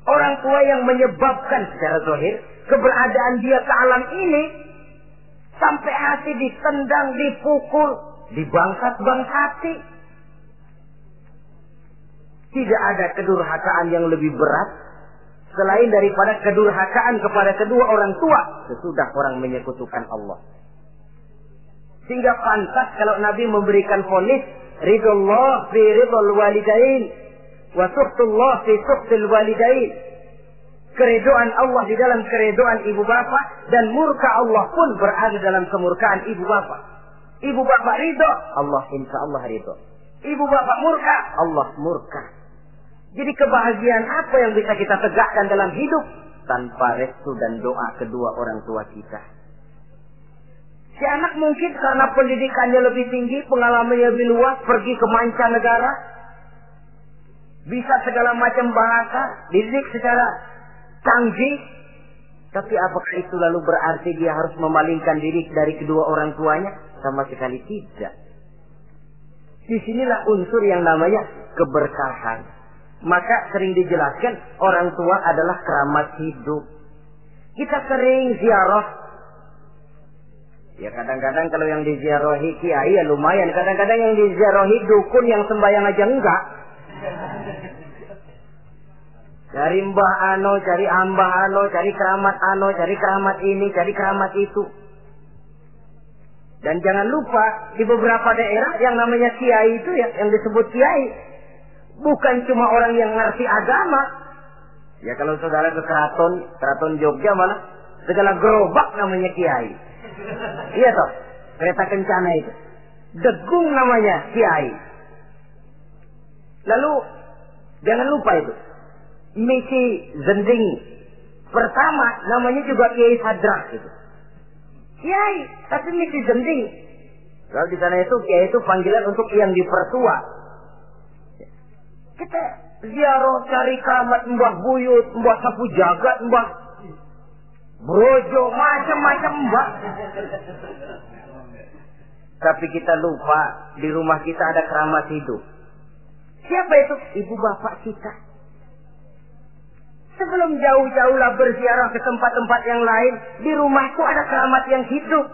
Orang tua yang menyebabkan secara zahir keberadaan dia ke alam ini sampai hati ditendang, dipukul, dibangsat-bangsati. Tidak ada kedurhakaan yang lebih berat selain daripada kedurhakaan kepada kedua orang tua sesudah orang menyekutukan Allah. Sehingga pantas kalau Nabi memberikan fonis ridullah fi ridul walidain wa suhtullah fi suhtil walidain Keredoan Allah di dalam keredoan ibu bapak dan murka Allah pun berada dalam kemurkaan ibu bapak. Ibu bapak ridho, Allah insya Allah ridho. Ibu bapak murka, Allah murka. Jadi kebahagiaan apa yang bisa kita tegakkan dalam hidup tanpa restu dan doa kedua orang tua kita? Si anak mungkin karena pendidikannya lebih tinggi, pengalamannya lebih luas, pergi ke mancanegara, bisa segala macam bahasa, dididik secara canggih, tapi apakah itu lalu berarti dia harus memalingkan diri dari kedua orang tuanya? Sama sekali tidak. Di sinilah unsur yang namanya keberkahan. Maka sering dijelaskan orang tua adalah keramat hidup. Kita sering ziarah. Ya kadang-kadang kalau yang diziarahi kiai ya lumayan. Kadang-kadang yang diziarahi dukun yang sembahyang aja enggak. Cari mbah ano, cari ambah ano, cari keramat ano, cari keramat ini, cari keramat itu. Dan jangan lupa di beberapa daerah yang namanya kiai itu ya, yang disebut kiai bukan cuma orang yang ngerti agama. Ya kalau saudara ke keraton, keraton Jogja mana segala gerobak namanya kiai. Iya toh, kereta kencana itu. Degung namanya kiai. Lalu jangan lupa itu. Misi zending pertama namanya juga Kiai Sadrak itu. Kiai, tapi misi zending. Kalau di sana itu Kiai itu panggilan untuk yang dipertua. Kita ziarah cari keramat Mbah Buyut, Mbah Sapu Jagat, Mbah Brojo, macam-macam Mbah. Tapi kita lupa di rumah kita ada keramat hidup. Siapa itu? Ibu bapak kita. Sebelum jauh-jauhlah berziarah ke tempat-tempat yang lain, di rumahku ada keramat yang hidup.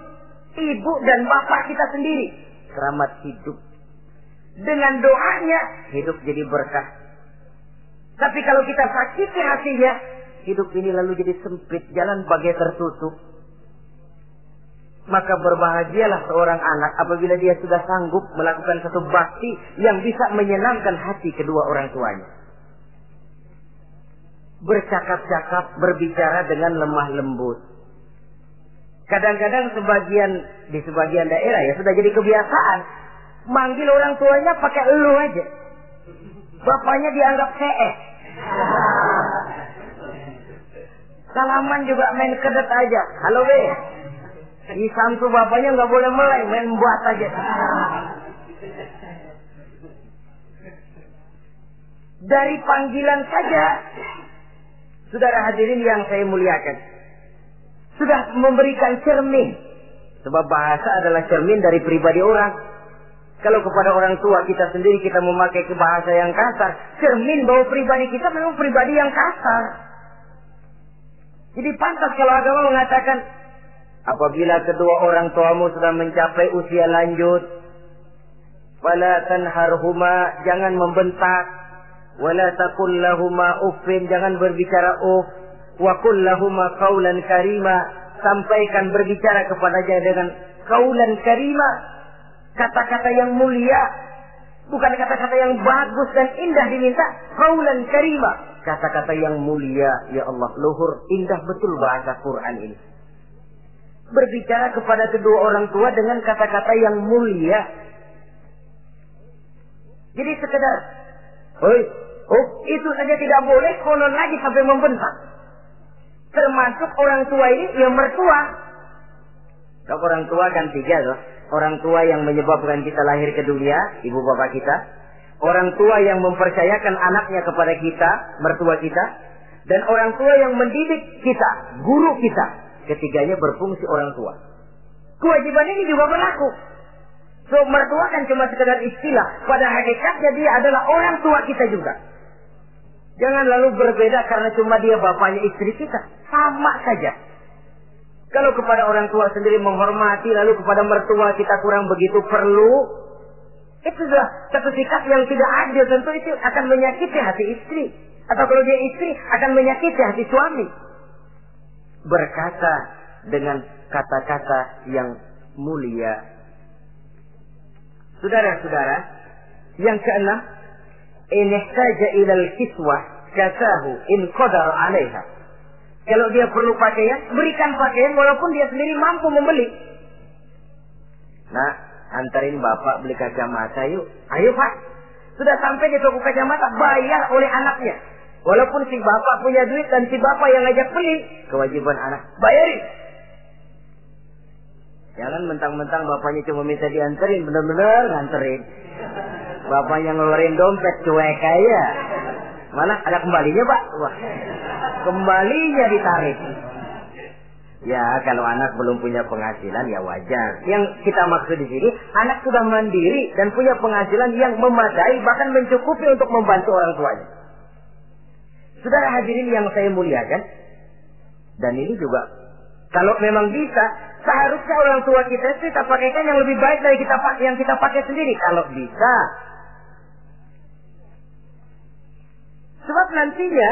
Ibu dan bapak kita sendiri. Keramat hidup. Dengan doanya, hidup jadi berkah. Tapi kalau kita sakiti hatinya, hidup ini lalu jadi sempit, jalan bagai tertutup. Maka berbahagialah seorang anak apabila dia sudah sanggup melakukan satu bakti yang bisa menyenangkan hati kedua orang tuanya bercakap-cakap, berbicara dengan lemah lembut. Kadang-kadang sebagian di sebagian daerah ya sudah jadi kebiasaan manggil orang tuanya pakai elu aja. Bapaknya dianggap CS. Salaman juga main kedet aja. Halo be. Di samsu bapaknya nggak boleh mulai main buat aja. Dari panggilan saja Saudara hadirin yang saya muliakan. Sudah memberikan cermin. Sebab bahasa adalah cermin dari pribadi orang. Kalau kepada orang tua kita sendiri kita memakai bahasa yang kasar. Cermin bahwa pribadi kita memang pribadi yang kasar. Jadi pantas kalau agama mengatakan. Apabila kedua orang tuamu sudah mencapai usia lanjut. Fala tanharhuma. Jangan membentak wala taqul lahuma uffin jangan berbicara uff. Wa qul lahuma qaulan karima sampaikan berbicara kepadanya dengan kaulan karima kata-kata yang mulia. Bukan kata-kata yang bagus dan indah diminta kaulan karima kata-kata yang mulia. Ya Allah luhur indah betul bahasa Quran ini. Berbicara kepada kedua orang tua dengan kata-kata yang mulia. Jadi sekedar Oi, Oh, itu saja tidak boleh, konon lagi sampai membentak. Termasuk orang tua ini yang mertua. Kalau orang tua kan tiga loh. Orang tua yang menyebabkan kita lahir ke dunia, ibu bapak kita. Orang tua yang mempercayakan anaknya kepada kita, mertua kita. Dan orang tua yang mendidik kita, guru kita. Ketiganya berfungsi orang tua. Kewajiban ini juga berlaku. So, mertua kan cuma sekedar istilah. Pada hakikatnya dia adalah orang tua kita juga. Jangan lalu berbeda karena cuma dia bapaknya istri kita. Sama saja. Kalau kepada orang tua sendiri menghormati, lalu kepada mertua kita kurang begitu perlu, itu sudah satu sikap yang tidak adil. Tentu itu akan menyakiti hati istri. Atau kalau dia istri, akan menyakiti hati suami. Berkata dengan kata-kata yang mulia. Saudara-saudara, yang keenam, in ihtaja ilal kiswah kasahu in qadar alaiha. Kalau dia perlu pakaian, berikan pakaian walaupun dia sendiri mampu membeli. Nah, antarin bapak beli kacamata yuk. Ayo pak. Sudah sampai di toko kacamata, bayar oleh anaknya. Walaupun si bapak punya duit dan si bapak yang ngajak beli, kewajiban anak bayarin. Jangan mentang-mentang bapaknya cuma minta dianterin, bener-bener nganterin. Bapaknya ngeluarin dompet cuek aja. Mana ada kembalinya pak? Wah, kembalinya ditarik. Ya, kalau anak belum punya penghasilan ya wajar. Yang kita maksud di sini, anak sudah mandiri dan punya penghasilan yang memadai bahkan mencukupi untuk membantu orang tuanya. Saudara hadirin yang saya muliakan, dan ini juga kalau memang bisa, seharusnya orang tua kita kita pakaikan yang lebih baik dari kita yang kita pakai sendiri. Kalau bisa, sebab nantinya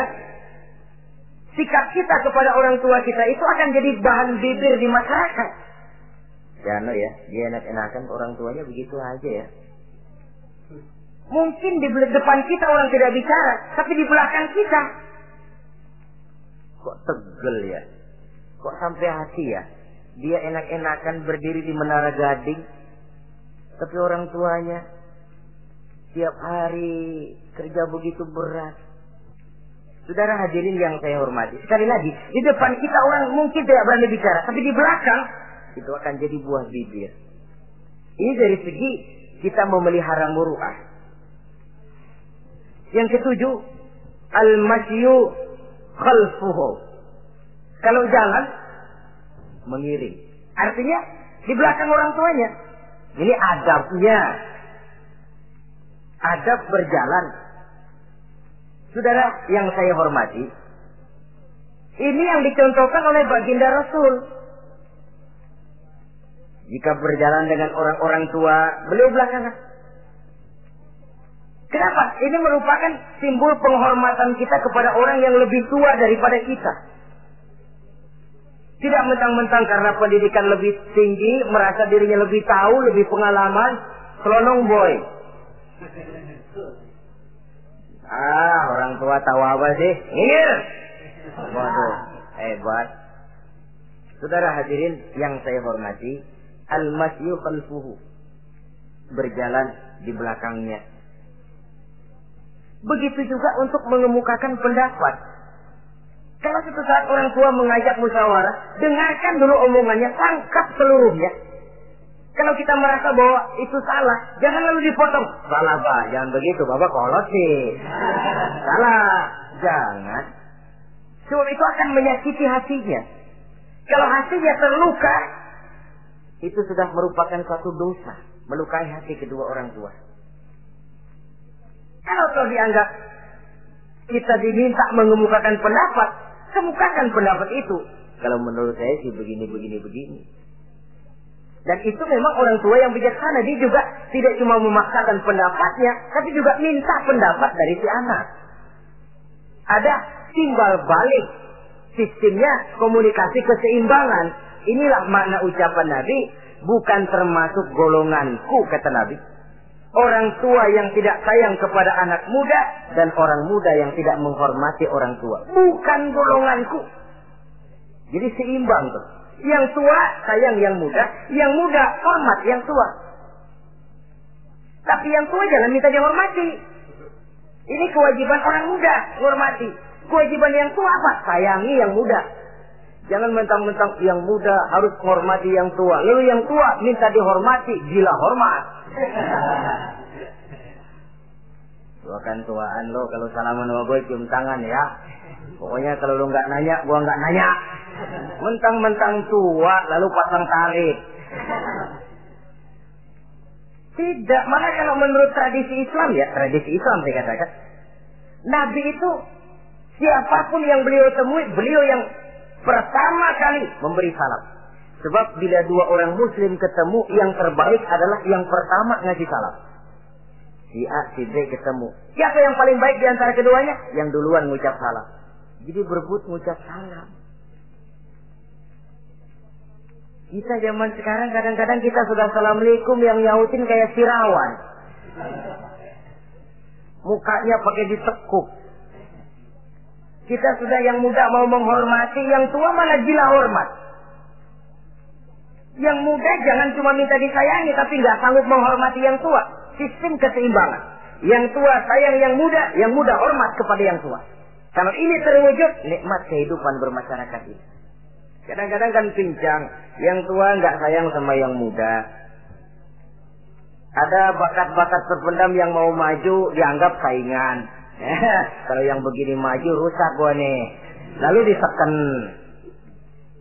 sikap kita kepada orang tua kita itu akan jadi bahan bibir di masyarakat. Ya, no ya, dia enak-enakan orang tuanya begitu aja ya. Mungkin di depan kita orang tidak bicara, tapi di belakang kita. Kok tegel ya? Kok sampai hati ya? Dia enak-enakan berdiri di menara gading, tapi orang tuanya tiap hari kerja begitu berat. Saudara hadirin yang saya hormati. Sekali lagi, di depan kita orang mungkin tidak berani bicara, tapi di belakang itu akan jadi buah bibir. Ini dari segi kita memelihara muruah. Yang ketujuh, al-masyu khalfuhu. Kalau jalan, mengiring. Artinya, di belakang orang tuanya. Ini adabnya. Adab berjalan. Saudara yang saya hormati, ini yang dicontohkan oleh baginda Rasul. Jika berjalan dengan orang-orang tua, beliau belakangan. Kenapa? Ini merupakan simbol penghormatan kita kepada orang yang lebih tua daripada kita. Tidak mentang-mentang karena pendidikan lebih tinggi, merasa dirinya lebih tahu, lebih pengalaman, selonong boy. Ah, orang tua tahu apa sih? Ngir. Waduh, hebat. Saudara hadirin yang saya hormati, al-masyu khalfuhu. Berjalan di belakangnya. Begitu juga untuk mengemukakan pendapat. Kalau suatu saat orang tua mengajak musyawarah, dengarkan dulu omongannya, tangkap seluruhnya. Kalau kita merasa bahwa itu salah, jangan lalu dipotong. Salah pak, jangan begitu, bapak kolot sih. salah, jangan. Sebab itu akan menyakiti hatinya. Kalau hatinya terluka, itu sudah merupakan suatu dosa, melukai hati kedua orang tua. Kalau kau dianggap kita diminta mengemukakan pendapat, kemukakan pendapat itu. Kalau menurut saya sih begini, begini, begini. Dan itu memang orang tua yang bijaksana. Dia juga tidak cuma memaksakan pendapatnya, tapi juga minta pendapat dari si anak. Ada timbal balik. Sistemnya komunikasi keseimbangan. Inilah makna ucapan Nabi. Bukan termasuk golonganku, kata Nabi. Orang tua yang tidak sayang kepada anak muda dan orang muda yang tidak menghormati orang tua. Bukan golonganku. Jadi seimbang tuh. Yang tua sayang yang muda, yang muda hormat yang tua. Tapi yang tua jangan minta dihormati. Ini kewajiban orang muda, hormati. Kewajiban yang tua apa? Sayangi yang muda. Jangan mentang-mentang yang muda harus menghormati yang tua. Lalu yang tua minta dihormati, gila hormat. Tua kan tuaan lo kalau salaman sama gue cium tangan ya. Pokoknya kalau lo nggak nanya, gue nggak nanya. Mentang-mentang tua lalu pasang tali. Tidak, mana kalau menurut tradisi Islam ya, tradisi Islam saya katakan. Nabi itu siapa pun yang beliau temui, beliau yang pertama kali memberi salam. Sebab bila dua orang muslim ketemu, yang terbaik adalah yang pertama ngasih salam. Si A, si B ketemu. Siapa yang paling baik di antara keduanya? Yang duluan ngucap salam. Jadi berebut ngucap salam. Kita zaman sekarang kadang-kadang kita sudah assalamualaikum yang nyautin kayak sirawan. Mukanya pakai ditekuk. Kita sudah yang muda mau menghormati, yang tua malah gila hormat. Yang muda jangan cuma minta disayangi, tapi nggak sanggup menghormati yang tua. Sistem keseimbangan. Yang tua sayang yang muda, yang muda hormat kepada yang tua. Kalau ini terwujud, nikmat kehidupan bermasyarakat ini. Kadang-kadang kan pincang, yang tua nggak sayang sama yang muda. Ada bakat-bakat terpendam yang mau maju dianggap saingan. Kalau yang begini maju rusak gua nih. Lalu diseken.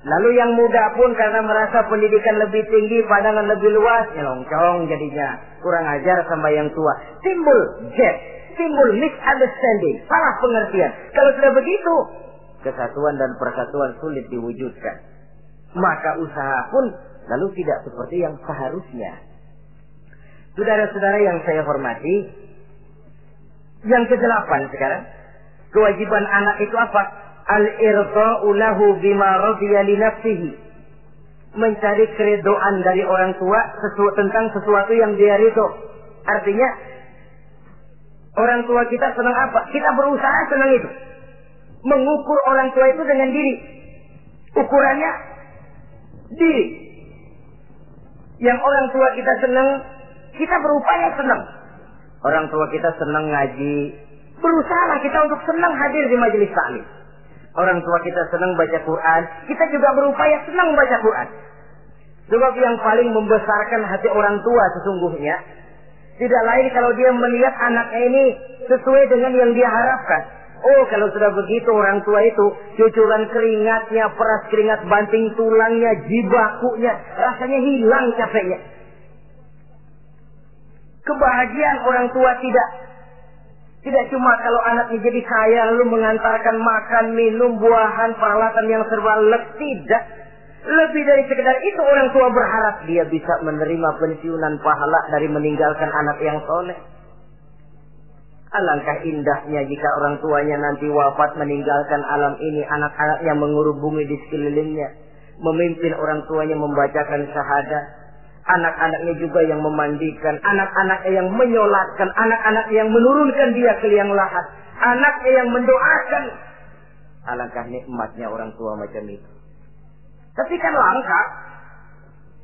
Lalu yang muda pun karena merasa pendidikan lebih tinggi, pandangan lebih luas, nyelongcong jadinya. Kurang ajar sama yang tua. Timbul jet, timbul misunderstanding, salah pengertian. Kalau sudah begitu, kesatuan dan persatuan sulit diwujudkan. Maka usaha pun lalu tidak seperti yang seharusnya. Saudara-saudara yang saya hormati, yang kedelapan sekarang, kewajiban anak itu apa? Al-irda'u lahu bima radiya nafsihi. Mencari keredoan dari orang tua sesu tentang sesuatu yang dia ridho. Artinya, orang tua kita senang apa? Kita berusaha senang itu. Mengukur orang tua itu dengan diri. Ukurannya diri. Yang orang tua kita senang, kita berupaya senang. Orang tua kita senang ngaji. Berusaha kita untuk senang hadir di majelis taklim. Orang tua kita senang baca Quran, kita juga berupaya senang baca Quran. Sebab yang paling membesarkan hati orang tua sesungguhnya tidak lain kalau dia melihat anaknya ini sesuai dengan yang dia harapkan. Oh, kalau sudah begitu orang tua itu cucuran keringatnya, peras keringat banting tulangnya, jibakunya, rasanya hilang capeknya. Kebahagiaan orang tua tidak tidak cuma kalau anaknya jadi kaya lalu mengantarkan makan, minum, buahan, peralatan yang serba lek. Tidak. Lebih dari sekedar itu orang tua berharap dia bisa menerima pensiunan pahala dari meninggalkan anak yang soleh. Alangkah indahnya jika orang tuanya nanti wafat meninggalkan alam ini, anak-anaknya mengurubungi di sekelilingnya. Memimpin orang tuanya membacakan syahadat anak-anaknya juga yang memandikan, anak-anaknya yang menyolatkan, anak-anak yang menurunkan dia ke liang lahat, anaknya yang mendoakan. Alangkah nikmatnya orang tua macam itu. Tapi kan langka.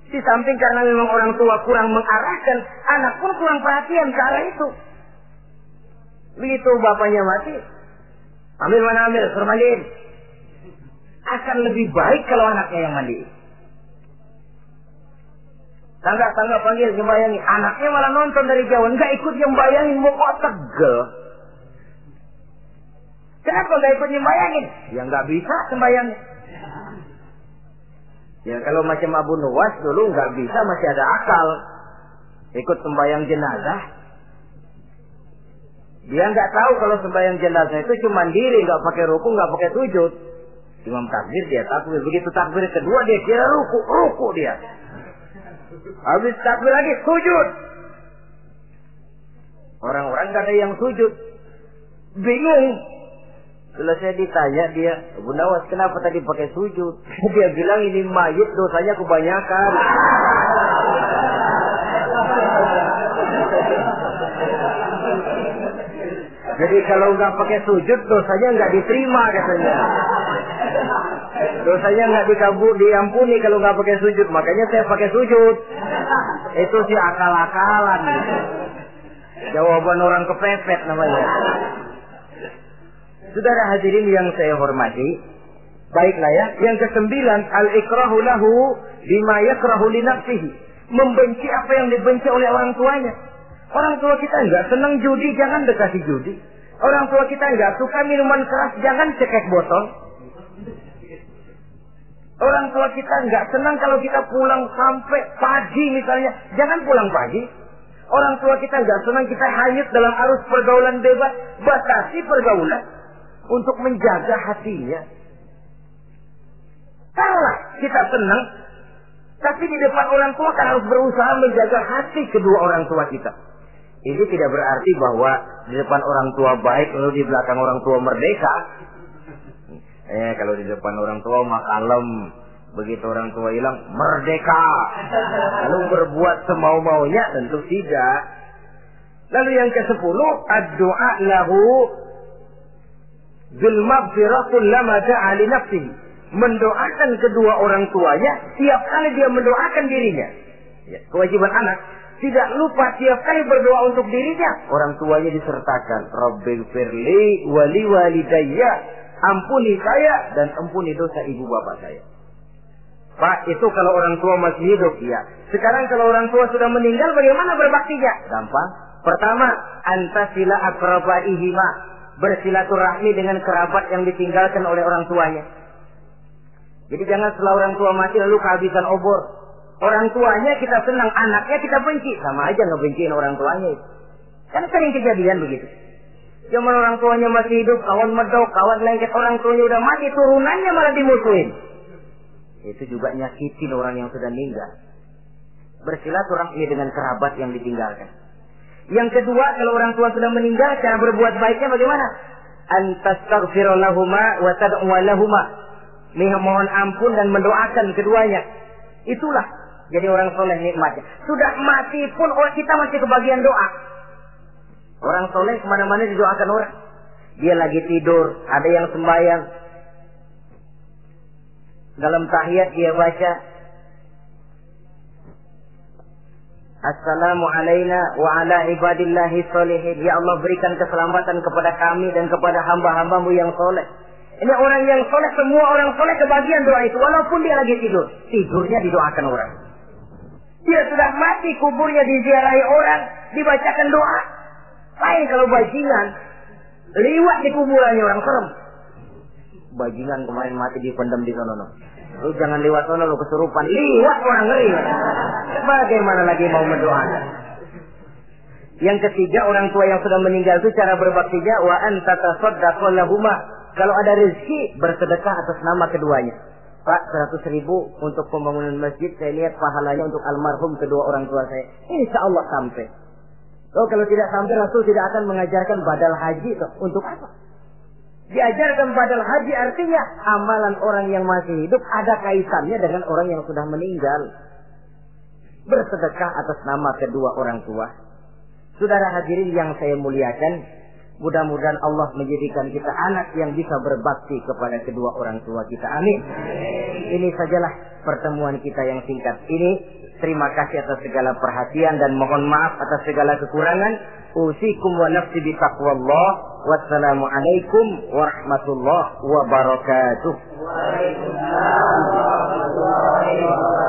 Di samping karena memang orang tua kurang mengarahkan, anak pun kurang perhatian ke arah itu. Begitu bapaknya mati, ambil mana ambil, suruh mandiin. Akan lebih baik kalau anaknya yang mandi. Tangga-tangga panggil sembayangi. Anaknya malah nonton dari jauh. Enggak ikut nyembayangin. Mau kok tegel. Kenapa enggak ikut nyembayangin? Ya enggak bisa sembayangnya. Ya kalau macam Abu Nuwas dulu enggak bisa masih ada akal. Ikut sembayang jenazah. Dia enggak tahu kalau sembayang jenazah itu cuma diri, enggak pakai ruku, enggak pakai sujud. Imam takbir dia takbir. Begitu takbir kedua dia kira ruku, ruku dia. Habis takbir lagi sujud. Orang-orang gak ada yang sujud. Bingung. Selesai ditanya dia, Abu Nawas kenapa tadi pakai sujud? dia bilang ini mayit dosanya kebanyakan. Jadi kalau nggak pakai sujud dosanya nggak diterima katanya. Dosanya nggak dikabur, diampuni kalau nggak pakai sujud. Makanya saya pakai sujud. Itu sih akal-akalan. Jawaban orang kepepet namanya. Saudara hadirin yang saya hormati, baiklah ya. Yang kesembilan, al-ikrahu lahu bima yakrahu li. Membenci apa yang dibenci oleh orang tuanya. Orang tua kita nggak senang judi, jangan dekati judi. Orang tua kita nggak suka minuman keras, jangan cekek botol. Orang tua kita nggak senang kalau kita pulang sampai pagi misalnya. Jangan pulang pagi. Orang tua kita nggak senang kita hanyut dalam arus pergaulan bebas. Batasi pergaulan untuk menjaga hatinya. Salah kita senang, tapi di depan orang tua kan harus berusaha menjaga hati kedua orang tua kita. Ini tidak berarti bahwa di depan orang tua baik lalu di belakang orang tua merdeka. Eh kalau di depan orang tua mah kalem. Begitu orang tua hilang merdeka. Lalu berbuat semau-maunya tentu tidak. Lalu yang ke sepuluh ad-du'a lahu bil maghfiratul lama. Mendoakan kedua orang tuanya tiap kali dia mendoakan dirinya. Ya, kewajiban anak tidak lupa tiap kali berdoa untuk dirinya. Orang tuanya disertakan. Rabbil firli wali walidayya. Ampuni saya dan ampuni dosa ibu bapak saya. Pak, itu kalau orang tua masih hidup, ya. Sekarang kalau orang tua sudah meninggal, bagaimana berbaktinya? Gampang. Pertama, antasila akrabaihima. Bersilaturahmi dengan kerabat yang ditinggalkan oleh orang tuanya. Jadi jangan setelah orang tua mati lalu kehabisan obor. Orang tuanya kita senang, anaknya kita benci. Sama aja ngebenciin orang tuanya. Kan sering kejadian begitu. Zaman orang tuanya masih hidup, kawan medok, kawan lengket, orang tuanya udah mati, turunannya malah dimusuhin. Itu juga nyakitin orang yang sudah meninggal. Bersilaturahmi dengan kerabat yang ditinggalkan. Yang kedua, kalau orang tua sudah meninggal, cara berbuat baiknya bagaimana? Antastaghfirulahuma wa tad'uwalahuma. Mohon ampun dan mendoakan keduanya. Itulah jadi orang soleh nikmatnya. Sudah mati pun orang kita masih kebagian doa. Orang soleh ke mana-mana didoakan orang. Dia lagi tidur, ada yang sembahyang, dalam tahiyat dia baca Assalamu alaina wa ala ibadillahi. Ya Allah berikan keselamatan kepada kami dan kepada hamba-hambamu yang soleh. Ini orang yang soleh, semua orang soleh kebagian doa itu. Walaupun dia lagi tidur. Tidurnya didoakan orang. Dia sudah mati, kuburnya diziarahi orang. Dibacakan doa. Lain kalau bajingan. Liwat di kuburannya orang serem bajingan kemarin mati dipendam di sana. Lu jangan lewat sana lu kesurupan. Liwat orang ngeri. Bagaimana lagi mau mendoa? Yang ketiga orang tua yang sudah meninggal itu cara berbaktinya wa anta. Kalau ada rezeki bersedekah atas nama keduanya. Pak, seratus ribu untuk pembangunan masjid, saya lihat pahalanya untuk almarhum kedua orang tua saya. Insya Allah sampai. Oh, kalau tidak sampai, Rasul tidak akan mengajarkan badal haji. Tuh. Untuk apa? Diajarkan badal haji artinya amalan orang yang masih hidup ada kaitannya dengan orang yang sudah meninggal. Bersedekah atas nama kedua orang tua. Saudara hadirin yang saya muliakan, mudah-mudahan Allah menjadikan kita anak yang bisa berbakti kepada kedua orang tua kita. Amin. Ini sajalah pertemuan kita yang singkat ini. Terima kasih atas segala perhatian dan mohon maaf atas segala kekurangan. Usikum wa nafsi bi taqwallah. Wassalamualaikum warahmatullahi wabarakatuh. Waalaikumsalam warahmatullahi wabarakatuh.